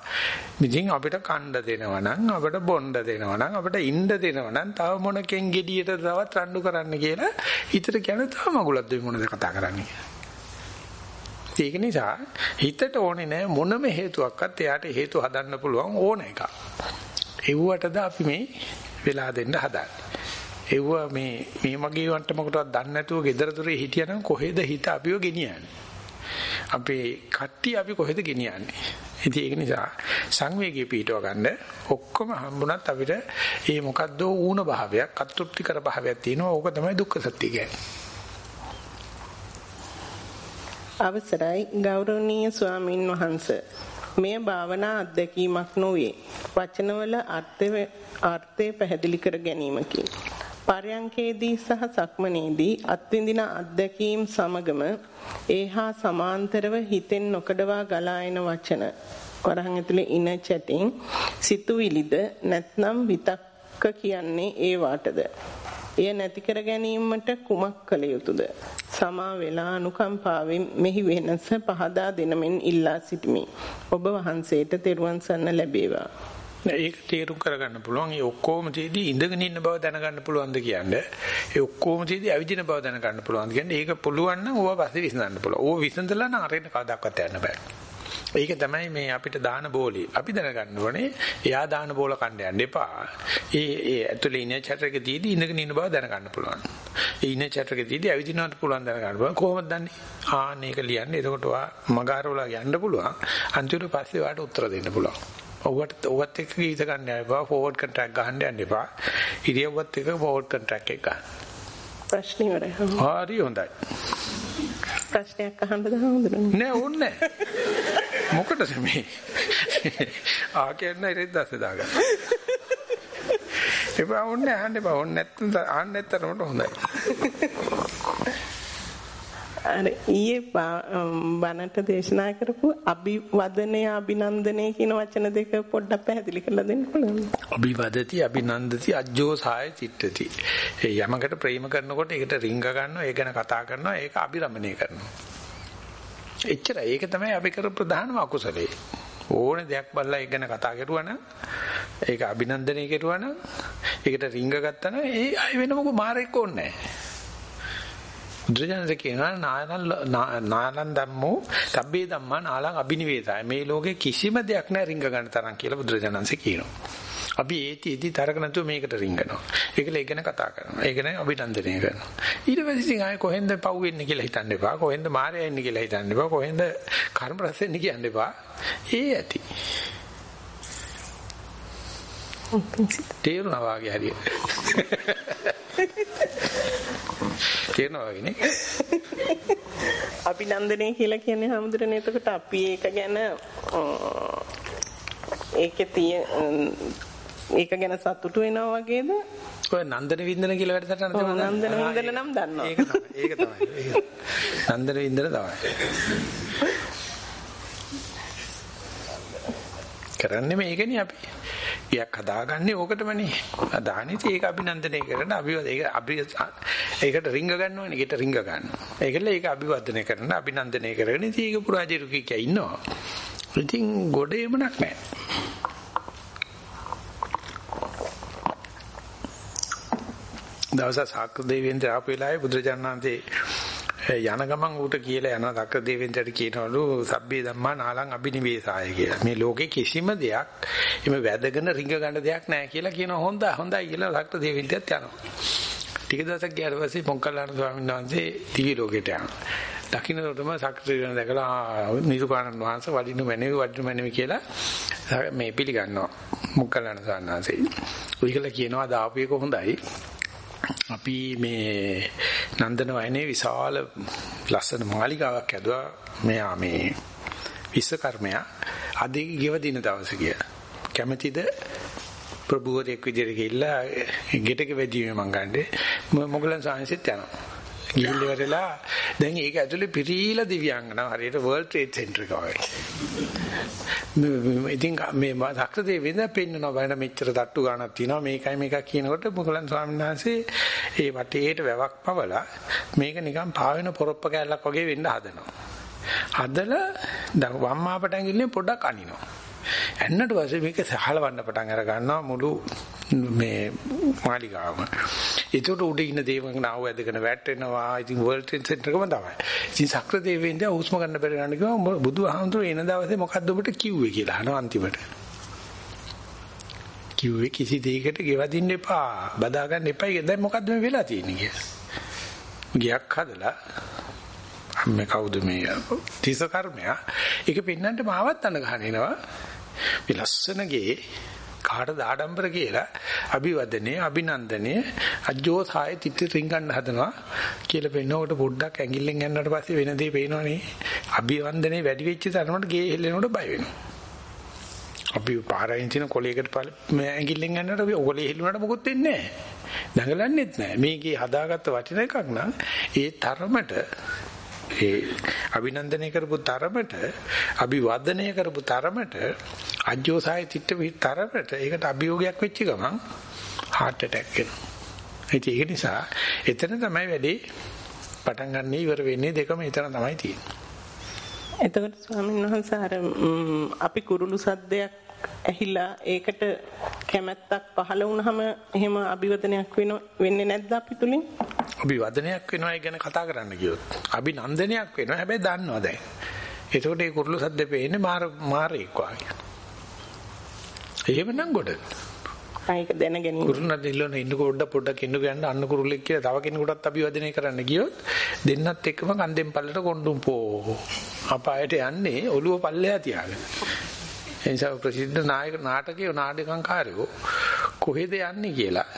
ඉතින් අපිට කණ්ඩ දෙනවා නම් අපිට බොණ්ඩ දෙනවා නම් අපිට ඉන්න දෙනවා නම් තව මොනකෙන් gediයට තවත් රණ්ඩු කරන්න කියලා හිතට කියන තව මගුලක් දෙමු මොනද කතා කරන්නේ ඒක නිසා හිතට ඕනේ නෑ මොනම හේතුවක්වත් එයාට හේතු හදන්න පුළුවන් ඕන එකක්. එව්වටද අපි මේ වෙලා දෙන්න හදන්නේ. එව්ව මේ මේ මගේ වන්ට මොකටවත් දන්නේ නැතුව gedara dore හිටියනම් කොහෙද හිත අපිව ගෙනියන්නේ? අපේ කට්ටිය අපි කොහෙද ගෙනියන්නේ? ඉතින් ඒක නිසා සංවේගී පිටව ගන්න ඔක්කොම හම්බුණත් අපිට මේ මොකද්ද ඌණ භාවයක් අතෘප්තිකර භාවයක් තියෙනවා. ඕක තමයි දුක්ඛ සත්‍ය කියන්නේ. අවසරයි ගෞරවනීය ස්වාමින් වහන්සේ. මෙය භාවනා අත්දැකීමක් නොවේ. වචනවල අර්ථය අර්ථය පැහැදිලි කර ගැනීමකි පරයන්කේදී සහ සක්මනේදී අත්විඳින අත්දැකීම් සමගම ඒහා සමාන්තරව හිතෙන් නොකඩවා ගලා එන වචන වරහන් ඇතුලේ ඉන චැටින් සිතුවිලිද නැත්නම් විතක්ක කියන්නේ ඒ වාටද එය නැති කර ගැනීමට කුමක් කළ යුතුද? සමා වේලා අනුකම්පාවෙන් මෙහි වෙනස පහදා දෙනමින් ඉල්ලා සිටිමි. ඔබ වහන්සේට තෙරුවන් සරණ ලැබේවා. ඒක තේරුම් කරගන්න පුළුවන්. ඒ ඔක්කොම තියදී ඉඳගෙන ඉන්න බව දැනගන්න පුළුවන්ද කියන්නේ. ඒ ඔක්කොම තියදී ඇවිදින බව දැනගන්න පුළුවන්ද කියන්නේ. ඒක පුළුවන් නම් ඕවා පස්සේ විසඳන්න පුළුවන්. ඕව විසඳලා නම් අරෙන්න කවදාවත් යන්න බෑ. ඒක තමයි මේ අපිට දාන බෝලේ. අපි දැනගන්න ඕනේ එයා දාන බෝල කණ්ඩ යන්න එපා. ඒ ඒ ඇතුලේ ඉන චැට් එකේ තියදී ඉඳගෙන ඉන්න බව දැනගන්න පුළුවන්. ඒ ඉන චැට් එකේ තියදී ඇවිදිනවට පුළුවන් දැනගන්න පුළුවන්. කොහොමද දන්නේ? ආන්න ඒක ලියන්නේ. එතකොට වා මගාරවල යන්න පුළුවන්. අන්තිමට පස්සේ වාට උත්තර දෙන්න පුළුවන්. ඔව්වට ඔවත් එක්ක ගීත ගන්න එපා. ෆෝවර්ඩ් කොන්ට්‍රැක්ට් ගහන්න යන්න එපා. ඉරියව්වත් එක්ක ෆෝවර්ඩ් කොන්ට්‍රැක්ට් එක ගන්න. ප්‍රශ්න ඉවරයි. හරි හොඳයි. ප්‍රශ්නයක් අහන්නද හඳුනන්නේ? නෑ ඕනේ මොකටද මේ? ආ කියන්නේ ඉතින් දැස්සේ දාගන්න. එපා ඕනේ අහන්න එපා. ඕනේ නැත්නම් අහන්න නැත්නම් හොඳයි. අර ඊයේ බණට දේශනා කරපු අභිවදනය අභිනන්දනය කියන වචන දෙක පොඩ්ඩක් පැහැදිලි කරලා දෙන්න පුළුවන්ද? අභිවදති අභිනන්දති අජ්ජෝ සාය චිත්තති. ඒ යමකට ප්‍රේම කරනකොට ඒකට රිංග ගන්නවා, ඒ ගැන කතා කරනවා, ඒක අභිරමණය කරනවා. එච්චරයි. ඒක තමයි අපි කර ප්‍රධානම අකුසලේ. ඕනේ දෙයක් බලලා ඒක ගැන කතා කරුවා නම් ඒක අභිනන්දනය කරුවා නම් ඒකට රිංග ගත්තා නම් ඒ අය වෙන මොකෝ මාරෙක් ඕනේ නැහැ. බුදුරජාණන් කියනවා නාලන් නාලන් ධම්මෝ තබ්බේ ධම්මා නාලං අබිනිවේසය මේ ලෝකේ කිසිම දෙයක් නැහැ රිංග ගන්න තරම් කියලා බුදුරජාණන්සේ කියනවා. අපි ඒතිෙදි තරක නැතුව මේකට රිංගනවා. ඒකල ඒ ගැන කතා කරනවා. ඒ ගැන අභිනන්දනය කරනවා. ඊට පස්සේ ඉතින් ආයේ කොහෙන්ද පව් වෙන්නේ කියලා හිතන්න එපා. කොහෙන්ද මායя ඉන්නේ කියලා හිතන්න එපා. කොහෙන්ද කර්ම රැස් වෙන්නේ කියන්න එපා. ඒ ඇති. තේරුණා වාගේ හරියට. (laughs) තේරෙනවා වගේ නේ. අභිනන්දනය කියලා කියන්නේ හැමදෙරනේ එතකොට අපි ඒක ගැන ඒකේ තියෙන ඒක ගැන සතුටු වෙනවා වගේද? ඔය නන්දන වින්දන කියලා වැඩසටහන තමයි. නන්දන වින්දන නම් දන්නවා. ඒක තමයි. ඒක තමයි. නන්දන වින්දන තමයි. කරන්නේ මේකනේ අපි. ගියක් හදාගන්නේ ඕකටමනේ. දානිත ඒක අභිනන්දනය කරන අපි ඒක අපි ඒකට රිංග ගන්නවනේ. ඒකට රිංග ගන්නවා. ඒකල ඒක අභිවර්ධනය කරන අභිනන්දනය කරගෙන ඉතින් ඒක පුරාජිරු කිය ඉන්නවා. ඉතින් ගොඩේමනක් නැහැ. දවසක් සාක්‍ර දෙවියන් ආපු වෙලාවේ බුදුරජාණන්සේ (laughs) යන ගමන් ඌට කියලා යනවා දක්ක දෙවෙන්දට කියනවලු සබ්බේ ධම්මා නාලං අබිනිවේසාය කියලා. මේ ලෝකේ කිසිම දෙයක් එමෙ වැදගෙන රිංග ගන්න දෙයක් නැහැ කියලා කියනවා. හොඳයි හොඳයි කියලා දක්ක දෙවෙන්දට යනවා. ටික දවසක් ගියාට පස්සේ මොංකල්ලාන ස්වාමීන් වහන්සේ දිවි ලෝකෙට යනවා. දකින්නකොටම සක්‍රීයන දැකලා නිරුපාණන් වහන්සේ වඩිනු මැනෙවි වඩිනු මැනෙවි කියලා මේ පිළිගන්නවා. මොංකල්ලාන ස්වාමීන් වහන්සේ. උයිකලා කියනවා දාපු එක හොඳයි. අපි මේ නන්දන වයනේ විශාල ලස්සන මාලිගාවක් ඇදුවා මෙයා මේ විශ්වකර්මයා අද ගෙව දින දවස කියලා. කැමැතිද ප්‍රභූවරයෙක් විදිහට ගිහිල්ලා ගෙටක වැදීම මං ගන්නේ මොගලන් සාංශෙත් යනවා. ගිහිල්ල ඉවරලා දැන් ඒක ඇතුලේ පිරීලා දිව්‍යාංගනා හරියට World Trade Center එක වගේ. ඉතින් මේ සක්‍ර දෙවියන් පෙන්නනවා බලන්න මෙච්චර තට්ටු ගන්නක් තියෙනවා මේකයි මේකක් කියනකොට මොකලන් ස්වාමීන් වහන්සේ ඒ වටේට වැවක් පවලා මේක නිකන් පාවෙන පොරොප්ප කැල්ලක් වගේ වෙන්න හදනවා. හදලා දැන් වම්මාපට ඇඟිල්ලෙන් පොඩක් අනිනවා. එන්නට පස්සේ මේක සහලවන්න පටන් අර ගන්නවා මුළු මේ මාලිගාවම. ඒකට උඩ ඉන්න දේවංග නාව ඇදගෙන වැටෙනවා. ඉතින් වර්ල්ඩ් ට්‍රේඩ් සෙන්ටර් එකම තමයි. ඉතින් සක්‍ර දෙවියන්ද හුස්ම ගන්න බැරි ගන්න කිව්වා බුදුහාමුදුරුවෝ එන දවසේ මොකද්ද ඔබට කිව්වේ කියලා අහනවා අන්තිමට. කිව්වේ කිසි දෙයකට ගෙවදින්න එපා. බදා ගන්න එපා. දැන් මොකද්ද මේ වෙලා තියෙන්නේ කියලා. ගියක් හදලා මේ කවුද මේ තිස කර්මයා ඒක පින්නන්ට මාවත් අඬ ගහනිනවා මේ ලස්සනගේ කාටද ආඩම්බර කියලා අභිවදනයේ අභිනන්දනයේ අජෝ සාය තිත්ති රින්ගන්න හදනවා කියලා පෙන්නකොට පොඩ්ඩක් ඇඟිල්ලෙන් යනකොට පස්සේ වෙන දේ පේනවනේ. අභිවන්දනේ වැඩි වෙච්ච තරමට ගේ හෙල්ලෙනකොට බය වෙනවා. අපි පාරෙන් තින කොලයකට ඇඟිල්ලෙන් යනකොට අපි ඔලේ හෙල්ලුණාට මොකුත් වෙන්නේ නැහැ. දඟලන්නෙත් නැහැ. මේකේ හදාගත්ත වටින එකක් නම් ඒ තරමට ඒ අභිනන්දනය කරපු තරමට අභිවදනය කරපු තරමට අජෝසාය තිට්ඨ තරමට ඒකට අභියෝගයක් වෙච්ච ගමන් heart attack එනවා. ඒක නිසා එතන තමයි වැඩේ පටන් ගන්න ඉවර වෙන්නේ දෙකම එතන තමයි තියෙන්නේ. එතකොට ස්වාමීන් වහන්සේ අර අපි කුරුළු සද්දයක් ඇහිලා ඒකට කැමැත්තක් පහළ වුණාම එහෙම අභිවදනයක් වෙන්නේ නැද්ද අපි තුලින්? අභිවදනයක් වෙනවා ගැන කතා කරන්න ගියොත්. අභිනන්දනයක් වෙනවා හැබැයි දන්නවා දැන්. ඒකට ඒ කුරුළු සද්ද පේන්නේ මාර මාරෙක් වගේ. එහෙමනම් ගොඩ. ඒක දැන ගැනීම. කුරුණා දිල්ලන ඉන්න පොඩ්ඩක් පොඩ්ඩක් ඉන්න ගන්න අන්න කුරුල්ලෙක් කියලා තව කෙනෙකුටත් අභිවදනය කරන්න ගියොත් දෙන්නත් එක්කම කන්දෙන් පල්ලට කොණ්ඩුම් පෝ. අපායට යන්නේ ඔළුව පල්ලෙහා තියාගෙන. එනිසා ප්‍රසිද්ධ නායක නාටකයේ නාටකංකාරයෝ කොහෙද යන්නේ කියලා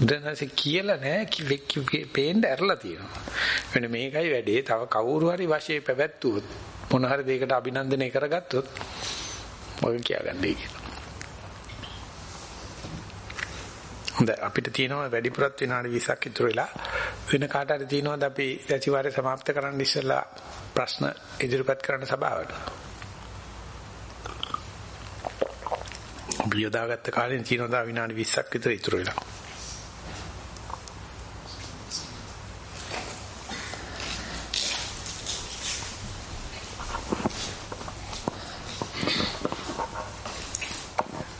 බුදුන්සේ කියලා නෑ පේන්න ඇරලා තියෙනවා. වෙන මේකයි වැඩේ. තව කවුරු හරි වශයෙන් පැවැත්වුවොත් මොන හරි දෙයකට අභිනන්දනය කරගත්තොත් මොකද කියාගන්නේ කියලා. හොඳයි. අපිට තියෙනවා වැඩි පුරත් විනාඩි 20ක් ඉතුරු වෙලා වෙන කාට හරි තියෙනවද අපි දැචිවාරය સમાપ્ત කරන්න ඉස්සෙල්ලා ප්‍රශ්න ඉදිරිපත් කරන්න සභාවට? අපි යොදාගත්ත කාලෙන් තියෙනවා විනාඩි 20ක් විතර ඉතුරු වෙලා?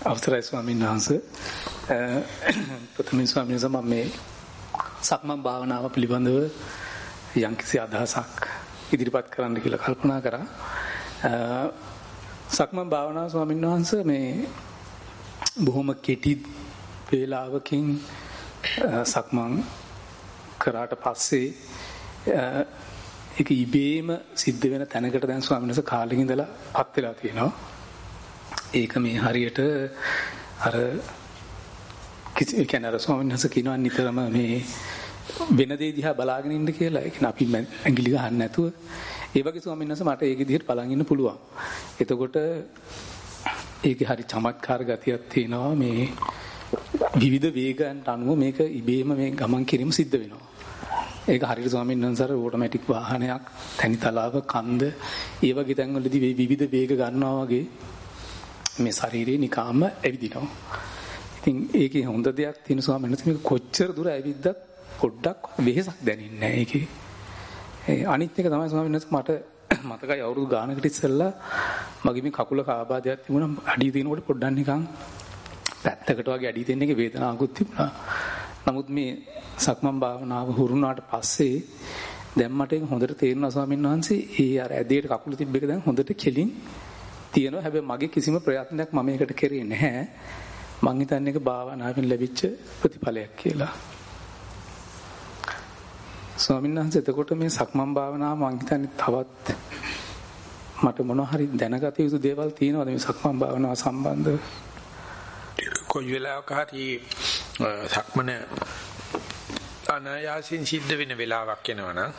අවසරයි ස්වාමීන් වහන්සේ. ප්‍රථමයෙන් ස්වාමීන් වහන්සේ මම මේ සක්මන් භාවනාව පිළිබඳව යම්කිසි අදහසක් ඉදිරිපත් කරන්න කියලා කල්පනා කරා. සක්මන් භාවනාව ස්වාමීන් වහන්සේ මේ බොහොම කෙටි වේලාවකින් සක්මන් කරාට පස්සේ ඒක ඉබේම සිද්ධ වෙන තැනකට දැන් ස්වාමීන් වහන්සේ කාලෙක ඉඳලා පත් වෙලා තියෙනවා. ඒක මේ හරියට අර කිසි කියන්නේ අර ස්වාමීන් වහන්සේ කියනවා නිතරම මේ වෙන දේ දිහා බලාගෙන ඉන්න කියලා. ඒ කියන්නේ අපි ඇඟිලි ගහන්න නැතුව ඒ වගේ ස්වාමීන් වහන්සේ මට ඒක දිහට බලන් ඉන්න පුළුවන්. එතකොට ඒකේ හරි චමත්කාර ගතියක් තියෙනවා මේ විවිධ වේගයන්ට අනුව මේක ඉබේම මේ ගමන් කිරීම සිද්ධ වෙනවා. ඒක හරියට ස්වාමීන් වහන්සේ ඕටෝමැටික් වාහනයක් තනි තලාව කන්ද ඒ වගේ තැන්වලදී විවිධ වේග ගන්නවා වගේ මේ ශරීරේ නිකාම ඇවිදිනවා. ඉතින් ඒකේ හොඳ දෙයක් තියෙන ස්වාමීන් වහන්සේ මේක කොච්චර දුර ඇවිද්දත් පොඩ්ඩක් වෙහෙසක් දැනෙන්නේ නැහැ ඒකේ. ඒ අනිත් එක තමයි ස්වාමීන් වහන්සේ මට (coughs) මතකයි අවුරුදු ගානකට ඉස්සෙල්ලා මගේ මේ කකුලක ආබාධයක් තිබුණා අඩිය තියෙනකොට පොඩ්ඩක් නිකන් පැත්තකට වගේ අඩිය තියෙන එකේ වේදනාවකුත් තිබුණා. නමුත් මේ සක්මන් භාවනාව හුරුනාට පස්සේ දැන් මට ඒක හොඳට තේරෙනවා ස්වාමීන් වහන්සේ ඒ අර ඇදේට කකුල තිබ්බ එක දැන් හොඳට කෙලින් තියෙනවා. හැබැයි මගේ කිසිම ප්‍රයත්නයක් මම ඒකට කරේ නැහැ. මං හිතන්නේ ඒක භාවනාවෙන් ලැබිච්ච ප්‍රතිඵලයක් කියලා. ස්වාමීන් වහන්සේ එතකොට මේ සක්මන් භාවනාව මං හිතන්නේ තවත් මට මොන හරි දැනගත යුතු දේවල් තියෙනවද මේ සක්මන් භාවනාව සම්බන්ධව? කොයි වෙලාවක හරි සක්මන අනායාසින් සිද්ධ වෙන වෙලාවක් එනවනම්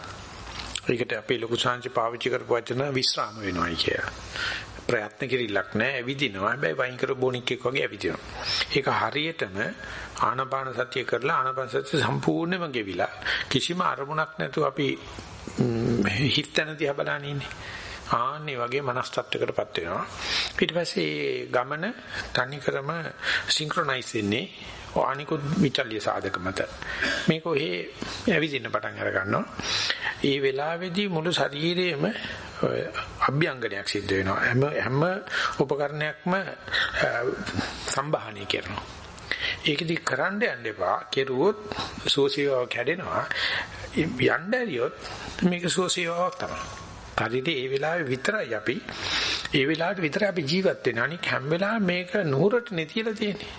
ඒකට අපේ ලොකු සංචි පාවිච්චි කරපු වචන විස්්‍රාම වෙනවයි කිය. ප්‍රයත්න කිරිල්ලක් නැහැ ඇවිදිනවා. හැබැයි වයින් කර බොනික් එක් වගේ ඇවිදිනවා. ඒක හරියටම ආනාපාන සතිය කරලා ආනාපාන සතිය සම්පූර්ණයෙන්ම ගෙවිලා කිසිම අරමුණක් නැතුව අපි හිතන දිහා බලන ඉන්නේ. ආන්නේ වගේ මනස් තත්ත්වයකටපත් වෙනවා. ඊට පස්සේ ගමන තනි කරම සින්ක්‍රොනයිස් වෙන්නේ අනිකුත් විචල්්‍ය සාධක මත. මේක ඔහේ ඇවිදින්න පටන් අර ගන්නවා ඒ වෙලාවේදී මුළු ශරීරයේම අභ්‍යංගනයක් සිද්ධ වෙනවා. හැම හැම උපකරණයක්ම සම්බාහනය කරනවා. ඒකදී කරන්න යන්න එපා. කෙරුවොත් සෝසියව කැඩෙනවා යන්න ඇරියොත් මේක සෝසියවක් තමයි. හරියට ඒ වෙලාවේ විතරයි අපි ඒ වෙලාවට විතරයි අපි ජීවත් වෙන්නේ. අනික හැම වෙලාවෙම මේක නුහුරට නෙතියලා තියෙන්නේ.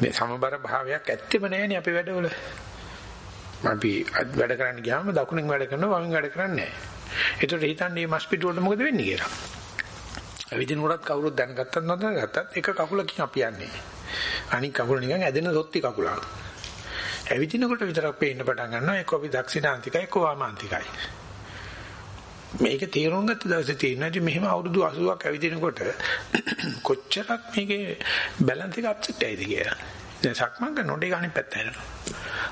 මේ සමබර භාවයක් ඇත්තෙම නැහැනේ අපේ වැඩවල. අපි වැඩ කරන්න ගියාම දකුණෙන් වැඩ කරනවා වමෙන් වැඩ කරන්නේ නැහැ. ඒතකොට හිතන්නේ මේ මස් පිටුවට මොකද වෙන්නේ කියලා. ඇවිදින කොටත් කවුරුත් දැනගත්තත් නොදැනගත්තත් එක කකුලකින් අපි යන්නේ. අනික කකුල නිකන් ඇදෙන සොත්ති කකුලක්. ඇවිදිනකොට විතරක් පේන්න පටන් ගන්නවා එක්ක අපි දක්ෂිණාන්තිකයි එක්ක වාමාන්තිකයි. මේක තේරුම් ගත්ත දවසේ තේරෙනවා ඉතින් මෙහෙම අවුරුදු 80ක් ඇවිදිනකොට (clears throat) කොච්චරක් මේකේ බැලන්ස් එක අප්සෙට් ඇයිද කියලා. දැන් සක්මන් කරනකොට ඒක අනිත් පැත්ත හැරෙනවා.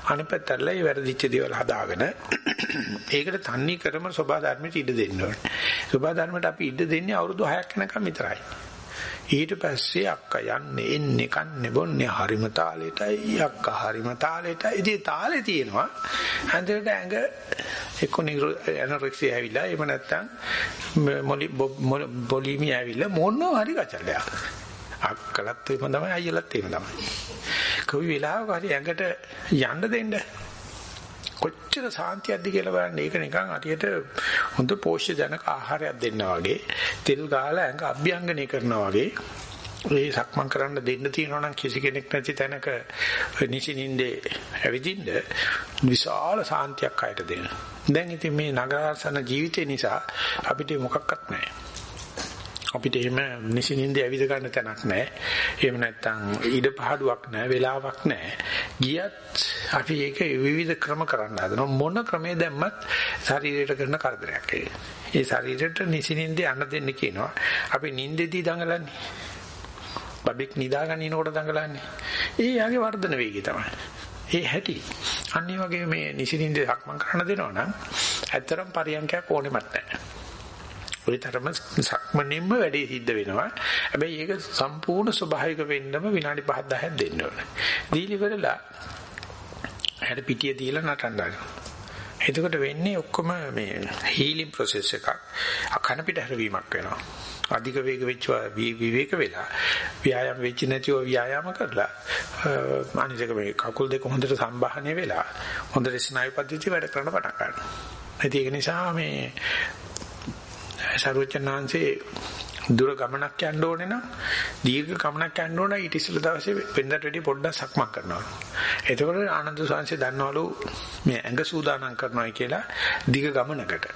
අනිත් පැත්තටලා ඒ වැරදිච්ච දේවල් හදාගෙන (clears throat) ඒකට තන්නේ කරම සබා ධර්මයට ඉඩ දෙන්න ඕනේ. සබා ධර්මයට අපි ඉඩ දෙන්නේ අවුරුදු 6ක් යනකම් විතරයි. ඊට පස්සේ අක්කා යන්නේ එන්නේ කන්නේ බොන්නේ හරිම තාලෙටයි අක්කා හරිම තාලෙටයි ඉතින් තාලේ තියෙනවා ඇඳට ඇඟ එක්ක ඇනොරෙක්සිය ඇවිල්ලා එහෙම නැත්තම් බොලිමි ඇවිල්ලා මොනවා හරි කචල්ලයක් අක්කලත් එහෙම තමයි අයියලත් එහෙම තමයි. කොයි වෙලාවක හරි ඇඟට යන්න දෙන්න. කොච්චර සාන්තියක්ද කියලා බලන්න. ඒක නිකන් අරියට හොඳ පෝෂ්‍ය ජනක ආහාරයක් දෙන්නා වගේ තෙල් ගාලා ඇඟ අභ්‍යංගනය කරනවා වගේ. ඒ සක්මන් කරන්න දෙන්න තියෙනවා නම් කිසි කෙනෙක් නැති තැනක නිසිනින්දේ ඇවිදින්න විශාල සාන්තියක් අයට දෙන්න. දැන් ඉතින් මේ නගරාසන ජීවිතේ නිසා අපිට මොකක්වත් නැහැ. අපිට එහෙම නිසින්ින්ද ඇවිද ගන්න තැනක් නැහැ. එහෙම නැත්නම් ඉඩ පහඩුවක් නැහැ, වෙලාවක් නැහැ. ගියත් අපි ඒක විවිධ ක්‍රම කරන්න හදනවා. මොන ක්‍රමේ දැම්මත් ශරීරයට කරන කරදරයක් ඒක. ඒ ශරීරයට නිසින්ින්ද යන්න දෙන්න කියනවා. අපි නිින්දෙදී දඟලන්නේ. බබෙක් නිදාගන්නකොට දඟලන්නේ. ඒ යාගේ වර්ධන වේගය තමයි. ඒ හැටි. අනිත් වගේ මේ නිසින්ින්ද සක්මන් කරන්න දෙනවා නම් ඇත්තරම් පරියන්කයක් ඕනෙමත් නැහැ. ওই තරම සක්මනින්ම වැඩේ සිද්ධ වෙනවා. හැබැයි ඒක සම්පූර්ණ ස්වභාවික වෙන්නම විනාඩි 5 10ක් දෙන්න ඕනේ. දීලි වෙලලා හැඩ පිටිය දීලා නටන්න එතකොට වෙන්නේ ඔක්කොම මේ හීලින් ප්‍රොසෙස් එකක්. අකන පිට හැරවීමක් වෙනවා. අධික වේග වෙච්ච විවේක වෙලා ව්‍යායාම වෙච්ච නැතිව ව්‍යායාම කරලා අනිත් මේ කකුල් දෙක හොඳට සම්බාහනය වෙලා හොඳට ස්නායු පද්ධතිය වැඩ කරන්න පටන් ගන්නවා. ඒක නිසා මේ සරුවචනාංශේ දුර ගමනක් යන්න ඕනේ නම් දීර්ඝ ගමනක් යන්න ඕන ඊට ඉස්සෙල්ලා දවසේ වෙනදට වැඩි පොඩ්ඩක් සක්මන් කරනවා. එතකොට ආනන්ද සාංශේ දන්නවලු මේ ඇඟ සූදානම් කරනවා කියලා දීර්ඝ ගමනකට.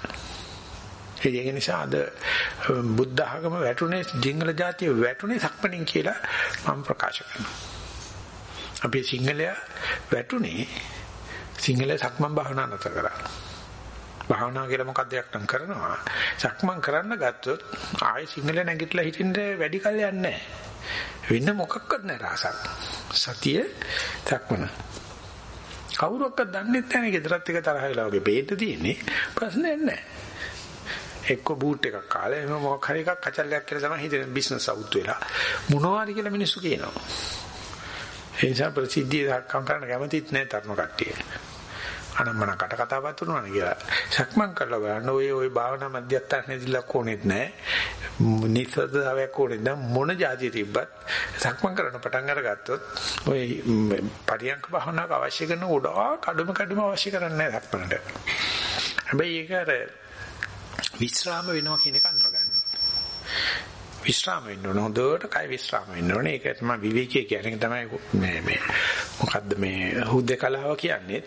ඒක නිසා අද බුද්ධ ආගම වැටුනේ ජිංගල ජාතිය වැටුනේ සක්මණෙන් කියලා මම ප්‍රකාශ කරනවා. අපේ සිංහලයා වැටුනේ සිංහල සක්මන් භාවනා නතර කරා. භාවනා කියලා මොකක්ද යක්නම් කරනවා. සක්මන් කරන්න ගත්තොත් ආයෙ සිංහල නැගිටලා හිටින්න වැඩි කල් යන්නේ වෙන මොකක්වත් නැහැ රාසක්. සතිය සක්මන. කවුරක්වත් දන්නේ නැහැ ගෙදරත් එක තරහ වෙලා වගේ බේට තියෙන්නේ ප්‍රශ්නයක් නැහැ. එක්ක බූට් එකක් කාලා එහෙම මොකක් හරි එකක් කචල්ලයක් කියලා තමයි හිතෙන බිස්නස් අවුත් වෙලා මොනවාරි කියලා මිනිස්සු කියනවා. ඒ නිසා ප්‍රසිද්ධිය දක්වන්න කරන්න කැමතිත් නැහැ තරුණ කට්ටිය. අනම්මන කට කතාවක් තුනවන කියලා. සක්මන් කරලා බලන්න ඔය ඔය භාවනා මධ්‍යස්ථානයේදීලා කොනෙත් නැහැ. නිසද්දාවක් කොනෙත් නැහැ. මොන જાතිය තිබ්බත් සක්මන් කරන පටන් අරගත්තොත් ඔය පරියන්ක භාවනාවක් අවශ්‍ය කරන ගොඩාක් අඩුම කඩුම අවශ්‍ය කරන්නේ නැහැ සක්මනට. හැබැයි ඒක අර විස්්‍රාම වෙනවා කියන එක අඳුරගන්න. විස්්‍රාම වෙන්න ඕන. හොඳට කය විස්්‍රාම වෙන්න ඕනේ. ඒක තමයි විවේකයේ කියන්නේ. තමයි මේ මේ මොකද්ද මේ හුදේකලාව කියන්නේ.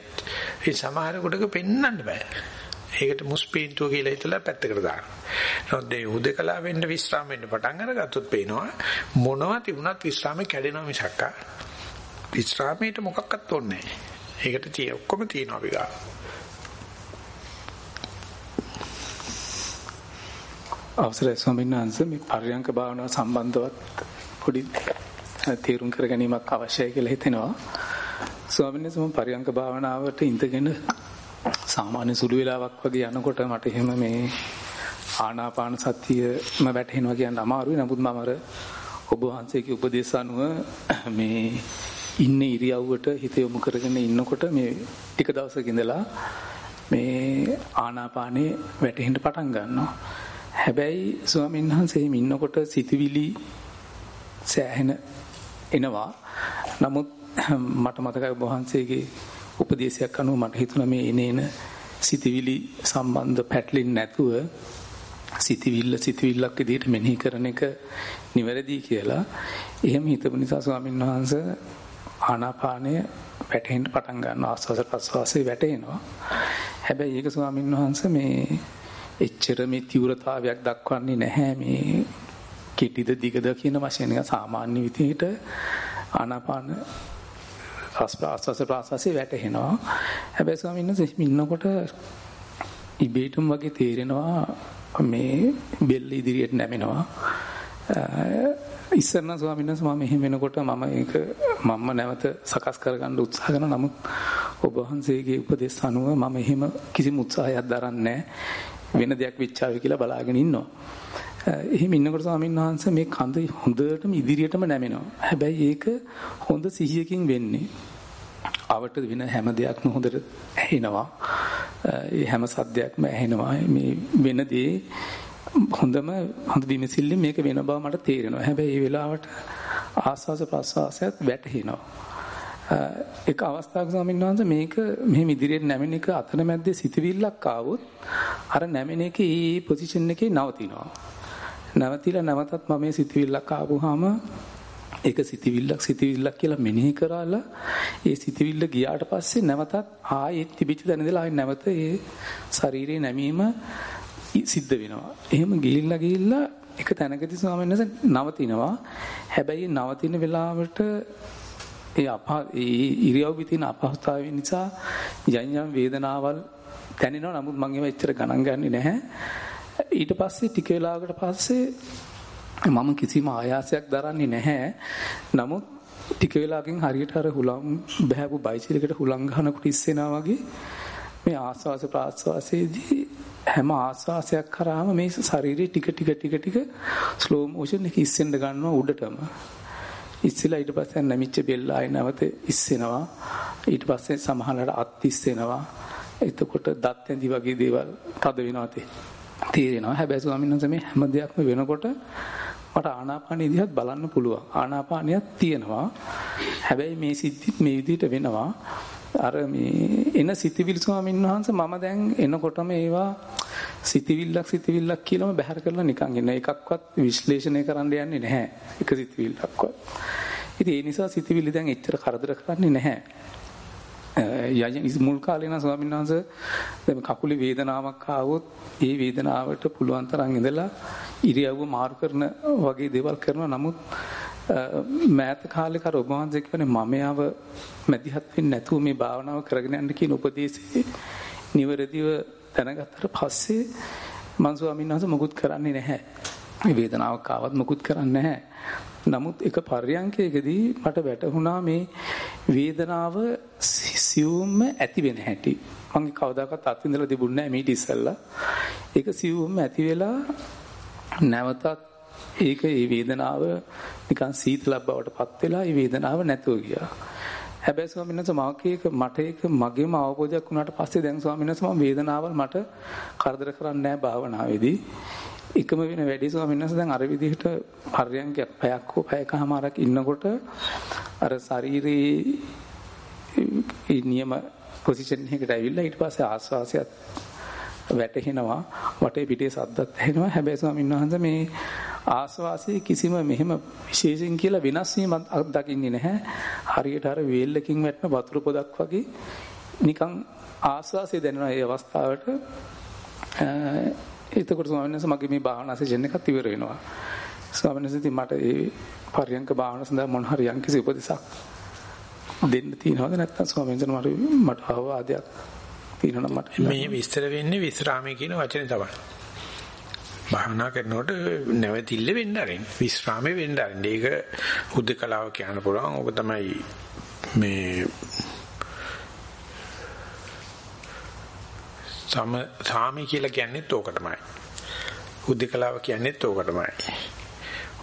ඒ සමහර කොටක පෙන්වන්න බෑ. ඒකට මුස්පීන්තුව කියලා හිතලා පැත්තකට දාන්න. නමුත් මේ හුදේකලාව වෙන්න විස්්‍රාම වෙන්න පටන් අරගත්තොත් පේනවා මොනවා තිබුණත් විස්්‍රාමේ කැඩෙනවා මිසක් විස්්‍රාමයට මොකක්වත් ඕනේ නැහැ. ඒකට තියෙ ඔක්කොම තියෙනවා අපි අවසරයි ස්වාමීන් වහන්සේ මේ පරියංක භාවනාව සම්බන්ධවත් පොඩි තීරුම් කර ගැනීමක් අවශ්‍යයි කියලා හිතෙනවා. ස්වාමීන් වහන්සේ මම පරියංක භාවනාවට ඉඳගෙන සාමාන්‍ය සුළු වෙලාවක් වගේ යනකොට මට එහෙම මේ ආනාපාන සතියම වැටෙනවා කියන්න අමාරුයි. නමුත් මම අර ඔබ වහන්සේගේ උපදේශ අනුව (coughs) මේ ඉන්න ඉරියව්වට හිත යොමු කරගෙන ඉන්නකොට මේ ටික දවසක ඉඳලා මේ ආනාපානේ වැටෙන්න පටන් ගන්නවා. හැබැයි ස්වාමීන් වහන්සේ ඉන්නකොට සිතවිලි සෑහෙන එනවා. නමුත් මට මතකයි ඔබ වහන්සේගේ උපදේශයක් අනුව මට හිතුණා මේ එනේන සිතවිලි සම්බන්ධ පැටලෙන්නේ නැතුව සිතවිල්ල සිතවිල්ලක් විදිහට මෙනෙහි කරන එක නිවැරදි කියලා. එහෙම හිතපු නිසා ස්වාමීන් වහන්සේ ආනාපානය වැටෙන්න පටන් ගන්නවා ආස්වාස ප්‍රස්වාසයේ වැටෙනවා. හැබැයි ඒක ස්වාමීන් වහන්සේ මේ එච්චර මේ තීව්‍රතාවයක් දක්වන්නේ නැහැ මේ කෙටිද දිගද කියන වශයෙන් නිකන් සාමාන්‍ය විදිහට ආනාපාන ආස්වාස ප්‍රස්වාසයේ වැටෙනවා. හැබැයි ස්වාමීන් වහන්සේ ඉන්නකොට ඉබේටම වගේ තේරෙනවා මේ බෙල්ල ඉදිරියට නැමෙනවා. ඉස්සරන ස්වාමීන් වහන්සේ මම එහෙම වෙනකොට මම ඒක මම නැවත සකස් කරගන්න උත්සාහ කරන නමුත් ඔබ වහන්සේගේ උපදෙස් අනුව මම එහෙම කිසිම උත්සාහයක් දරන්නේ වෙන දෙයක් වෙච්චාවේ කියලා බලාගෙන ඉන්නවා. එහෙම ඉන්නකොට ස්වාමීන් වහන්සේ මේ කඳ හොඳටම ඉදිරියටම නැමෙනවා. හැබැයි ඒක හොඳ සිහියකින් වෙන්නේ. අවට වෙන හැම දෙයක්ම හොඳට ඇහෙනවා. ඒ හැම සද්දයක්ම ඇහෙනවා. මේ වෙන දේ හොඳම හොඳ විමසිල්ලෙන් මේක වෙන බව මට තේරෙනවා. හැබැයි මේ වෙලාවට ආස්වාස ප්‍රස්වාසයත් වැටහෙනවා. එක අවස්ථාවක ස්වාමීන් වහන්සේ මේක මෙහෙම ඉදිරියට නැමෙන එක අතරමැද්දේ සිතවිල්ලක් ආවොත් අර නැමෙන එකේ ඒ පොසිෂන් එකේ නවතිනවා. නවතිලා නැවතත් මම මේ සිතවිල්ලක් ආවොහම ඒක සිතවිල්ලක් සිතවිල්ලක් කියලා මෙනෙහි කරලා ඒ සිතවිල්ල ගියාට පස්සේ නැවතත් ආයෙත් තිබිච්ච තැන ඉඳලා ආයෙ නැවත ඒ ශරීරේ නැමීම සිද්ධ වෙනවා. එහෙම ගිහිල්ලා ගිහිල්ලා එක තැනකදී ස්වාමීන් වහන්සේ නවතිනවා. හැබැයි නවතින වෙලාවට ඒ අප ඒ ඉරියව්වේ තියෙන අපහසුතාවය නිසා යම් යම් වේදනාවල් දැනෙනවා. නමුත් මම ඒවා එච්චර ගණන් ගන්නේ නැහැ. ඊට පස්සේ ටික වෙලාවකට පස්සේ මම කිසිම ආයාසයක් දරන්නේ නැහැ. නමුත් ටික වෙලාවකින් හරියට අර හුලම් බහැපු බයිසිකලයකට හුලම් ගන්නකොට ඉස්සෙනා වගේ මේ ආස්වාස ප්‍රාස්වාසයේදී හැම ආස්වාසයක් කරාම මේ ශරීරය ටික ටික ටික ටික ස්ලෝ මෝෂන් එක ඉස්සෙන්න ගන්නවා උඩටම. ඉස්සෙලා ඊට පස්සේ නැමිච්ච බෙල්ල ආය නැවත ඉස්සෙනවා. ඊට පස්සේ සමහරකට අත් ඉස්සෙනවා. එතකොට දත් ඇඳි වගේ දේවල් තද වෙනවා තේරෙනවා. හැබැයි ස්වාමීන් වහන්සේ මේ හැම දෙයක්ම වෙනකොට මට ආනාපානිය දිහත් බලන්න පුළුවන්. ආනාපානියක් තියෙනවා. හැබැයි මේ සිද්ධිත් මේ විදිහට වෙනවා. අර මේ එන සිතිවිලි ස්වාමීන් වහන්සේ මම දැන් එනකොටම ඒවා සිතිවිල්ලක් සිතිවිල්ලක් කියලාම බැහැර කරලා නිකන් ඉන්න එකක්වත් විශ්ලේෂණය කරන්න යන්නේ නැහැ. එක සිතිවිල්ලක්වත්. ඉතින් ඒ නිසා සිතිවිලි දැන් එච්චර කරදර කරන්නේ නැහැ. මුල් කාලේ නම් ස්වාමීන් වහන්සේ දැන් කකුලේ වේදනාවක් ආවොත් ඒ වේදනාවට පුළුවන් තරම් ඉඳලා ඉරියව්ව මාරු කරන වගේ දේවල් කරනවා. නමුත් මෑත කාලේ කර ඔබ වහන්සේ කියන්නේ මමයාව මැදිහත් වෙන්නේ නැතුව මේ භාවනාව කරගෙන යන්න කියන උපදේශය නිවැරදිව දැනගත්තට පස්සේ මං ස්වාමීන් වහන්සේ මුකුත් කරන්නේ නැහැ. මේ වේදනාවක් ආවත් මුකුත් කරන්නේ නැහැ. නමුත් එක පර්යංකයකදී මට වැටහුණා මේ වේදනාව සියුම්ම ඇති වෙන හැටි. මම කවදාකවත් අත්විඳලා තිබුණේ නැහැ මීට ඉස්සෙල්ලා. ඒක සියුම්ම ඇති වෙලා නැවතත් ඒක ඒ වේදනාව නිකන් සීතලක් බවට පත් වෙලා ඒ වේදනාව නැතුව ගියා. හැබැයි ස්වාමීන් වහන්සේ මාකේක මට ඒක මගේම අවබෝධයක් වුණාට පස්සේ දැන් ස්වාමීන් වහන්සේ මම වේදනාවල් මට කරදර කරන්නේ නැහැ භාවනාවේදී. එකම වෙන වැඩි ස්වාමීන් වහන්සේ දැන් අර විදිහට පර්යංකයක් පැයක් හෝ පැයකමාරක් ඉන්නකොට අර ශරීරයේ ඒ නියම පොසිෂන් එකකට ඇවිල්ලා ඊට පස්සේ ආස්වාසයත් වැටෙනවා වටේ පිටේ සද්දත් ඇහෙනවා හැබැයි ස්වාමීන් වහන්සේ මේ ආස්වාසයේ කිසිම මෙහෙම විශේෂයෙන් කියලා වෙනස් වීමක් දකින්නේ නැහැ. හරියට අර වේල්ලකින් වැටෙන වතුර පොදක් වගේ නිකන් ආස්වාසය දැනෙනවා ඒ අවස්ථාවට. එතකොට ස්වාමීන් වහන්සේ මගේ මේ භාවනා සෙෂන් එකත් ඉවර වෙනවා. ස්වාමීන් වහන්සේ මට ඒ පරියංක භාවනා සඳහා මොන හරි යම්කිසි උපදෙසක් දෙන්න තියෙනවද නැත්නම් ස්වාමීන් වහන්සේ මට අවවාදයක් තියෙනවා මට මේ විස්තර වෙන්නේ විස්රාමයේ කියන වචනේ තමයි. භාවනා කරනකොට නැවතිල්ල වෙන්න ආරින් විස්රාමයේ වෙන්න ආරින් ඒක හුදකලාව කියන්න පුළුවන්. ඔබ තමයි මේ සම සාමි කියලා කියන්නේත් ඕක තමයි. හුදකලාව කියන්නේත් ඕක තමයි.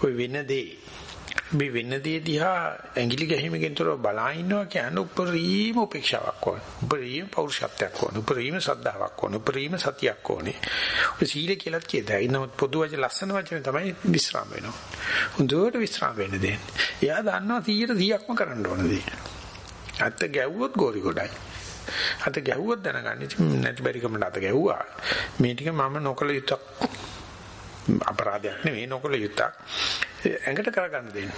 ඔය වෙන දේ මේ වෙන දේ දිහා ඇඟිලි ගැහිමකින් තොරව බලා ඉන්නවා කියන්නේ උපරිම උපේක්ෂාවක් ඕන. උපරිම පෞරුෂත්වයක් ඕන. උපරිම සද්ධාාවක් ඕන. උපරිම සතියක් ඕනේ. ඔය සීල කියලාත් කියදයි. නමුත් පොදු වචන ලස්සන වචන තමයි විස්්‍රාම වෙනවා. හොඳට විස්්‍රාම වෙන්න දෙන්න. එයා දන්නවා 100%ක්ම කරන්න ඕන දේ. අත්ත ගැව්වොත් ගෝරි ගොඩයි. අත ගැහුවොත් දැනගන්න ඉතින් නැති බැරි කමකට අත ගැහුවා මේ ටික මම නොකල යුතුක් අපරාධයක් නෙවෙයි නොකල යුතුක් ඇඟට කරගන්න දෙන්න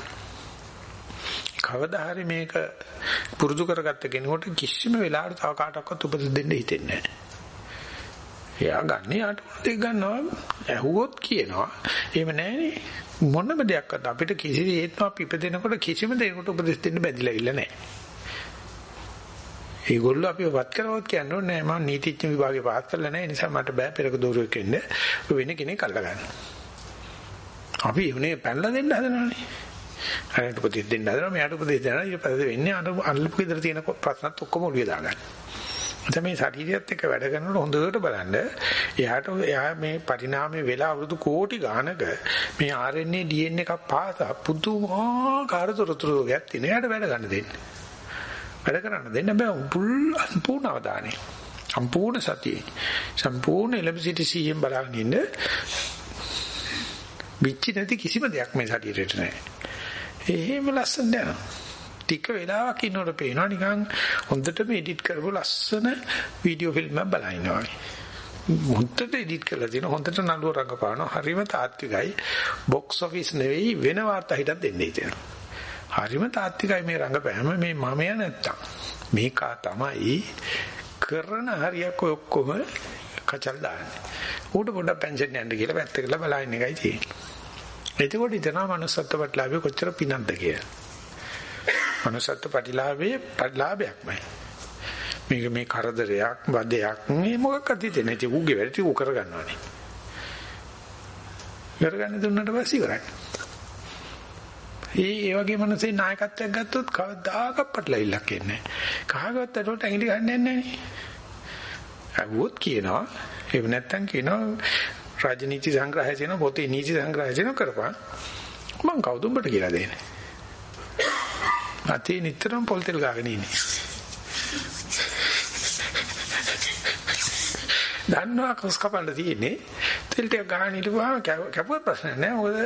කවදා හරි මේක පුරුදු කරගත්ත කෙනෙකුට කිසිම වෙලාවකට තව කාටවත් උපදෙස් දෙන්න හිතෙන්නේ නැහැ. එයා ගන්න යාට දෙයක් ගන්නවා ඇහුවොත් කියනවා. එහෙම නැහැනේ. මොනම දෙයක්වත් අපිට කිසි හේතුවක් අපි ඉපදෙනකොට කිසිම දෙයකට උපදෙස් දෙන්න බැඳිලා ඉල්ල නැහැ. ඒගොල්ලෝ අපිව වත් කරවොත් කියන්නේ නෑ මම නීතිඥ විභාගේ පාස් කරලා නැහැ නිසා මට බෑ පෙරක දෝරුවෙක් වෙන්න. වෙන කෙනෙක් අල්ලගන්න. අපි උනේ පැනලා දෙන්න හදනවානේ. අරට උපදෙස් දෙන්න හදනවා මෙයාට උපදෙස් දෙනවා ඊට පස්සේ වෙන්නේ අර අල්ලපු විතර තියෙන ප්‍රශ්නත් ඔක්කොම ඔළුවේ දාගන්න. එතන මේ ශරීරයත් එක්ක වැඩ කරනකොට හොඳට බලන්න එයාට එයා මේ පරිණාමයේ වෙලා අවුරුදු කෝටි ගානක මේ RNA DNA එකක් පාසා පුදුමාකාර තොරතුරු ගයක් තියෙන. එයාට වැඩ ගන්න දෙන්න. වැඩ කරන්න දෙන්න බෑ පුල් සම්පූර්ණ අවධානය. සම්පූර්ණ සතිය. සම්පූර්ණ එලෙබසිටි සිහියෙන් බලාගෙන ඉන්න. පිච්චි නැති කිසිම දෙයක් මේ ශරීරෙට නැහැ. එහෙම ලස්සන යනවා. ටික වෙලාවක් ඉන්නකොට පේනවා නිකන් හොඳටම එඩිට් කරපු ලස්සන වීඩියෝ ෆිල්ම් එකක් බලනවා වගේ. හොඳට එඩිට් කරලා තියෙන හොඳට නළුව රඟපානවා හරිම තාත්විකයි බොක්ස් ඔෆිස් නෙවෙයි වෙන වාර්තා හිටක් දෙන්නේ තියෙනවා හරිම තාත්විකයි මේ රඟපෑම මේ මමය නැත්තම් මේකා තමයි කරන හරියක් ඔය ඔක්කොම කචල් දාන්නේ ඌට පොඩ්ඩක් පෙන්ෂන් යන්න කියලා පැත්තකට බලන්න එකයි තියෙන්නේ එතකොට හිතනවා manussත්ව ප්‍රතිලාභය කොච්චර පිනක්ද කියලා. manussත්ව ප්‍රතිලාභයේ ප්‍රතිලාභයක්මයි. මේක මේ කරදරයක්, වදයක් මේ මොකක්ද හිතේ නැති උගේ වැඩ ටික කරගන්නවානේ. කරගන්න දුන්නට පස්සේ ඉවරයි. ඒ ඒ වගේ මනසේ නායකත්වයක් ගත්තොත් කවදාකවත් පටලවිල්ලක් එන්නේ නැහැ. කහගත්ත ඒකට ඇඟිලි ගන්න යන්නේ නැහැ. අවුත් කියනවා. එහෙම නැත්තම් කියනවා රාජනීති සංග්‍රහය තියෙන පොතේ නීති සංග්‍රහය තියෙන කරපන්. මං කවුද උඹට කියලා දෙන්නේ? අතේ නිතරම පොල් තෙල් ගාගෙන ඉන්නේ. දන්නවා කස් කපන්න තියෙන්නේ තෙල් ටික ගහන ඉලුවා කැපුව ප්‍රශ්න නෑ මොකද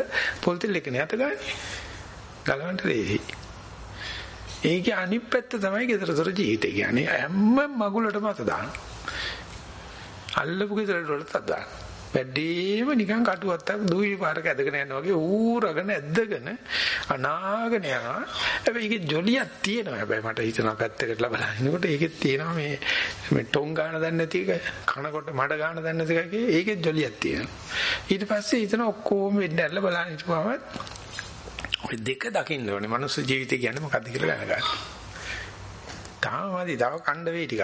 පොල් තෙල් එක නැත ගන්නේ ගලවන්න දෙයි ඒකේ අනිත් පැත්ත තමයි ගෙදරතොර ජීවිතය කියන්නේ හැම මගුලටම අත දාන අල්ලපු ගෙදරට වලට අත දාන වැඩිම නිකන් කටුවත්තක් දුයි පාරක ඇදගෙන යනවා වගේ ඌරගෙන ඇද්දගෙන අනාගෙන යනවා. හැබැයි ඒකේ ජොලියක් තියෙනවා. හැබැයි මට හිතෙනවා පැත්තකට බලනකොට ඒකේ තියෙනවා මේ මේ ටොං ගාන දන්නේ නැති එක, කනකොට මඩ ගාන දන්නේ නැති එක ඒකේ ජොලියක් තියෙනවා. ඊට පස්සේ හිතන ඔක්කොම වෙන්න ඇරලා බලන්න හිටපුවම ඔය දෙක දකින්න ඕනේ. මනුස්ස ජීවිතය කියන්නේ මොකක්ද කියලා දැනගන්න. තාමදී තව කණ්ඩ වේ ටික.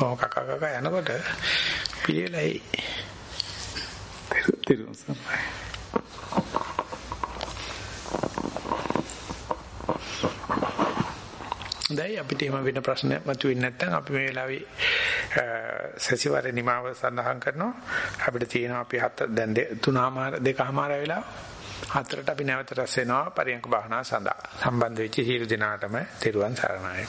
ඔව් කක කක යනකොට පිළිවෙලයි තෙරුවන් සරණයි. දැයි අපිට එහෙම වෙන ප්‍රශ්න මතුවෙන්නේ නැත්නම් අපි මේ වෙලාවේ සතිವಾರේ නිමාව සඳහන් කරනවා. අපිට තියෙනවා අපි හත දැන් තුනමාර දෙකමාර වෙලා හතරට අපි නැවත රැස් වෙනවා පරියන්ක භාවනා සඳහා. සම්බන්ධ වෙච්ච සියලු දෙනාටම තෙරුවන් සරණයි.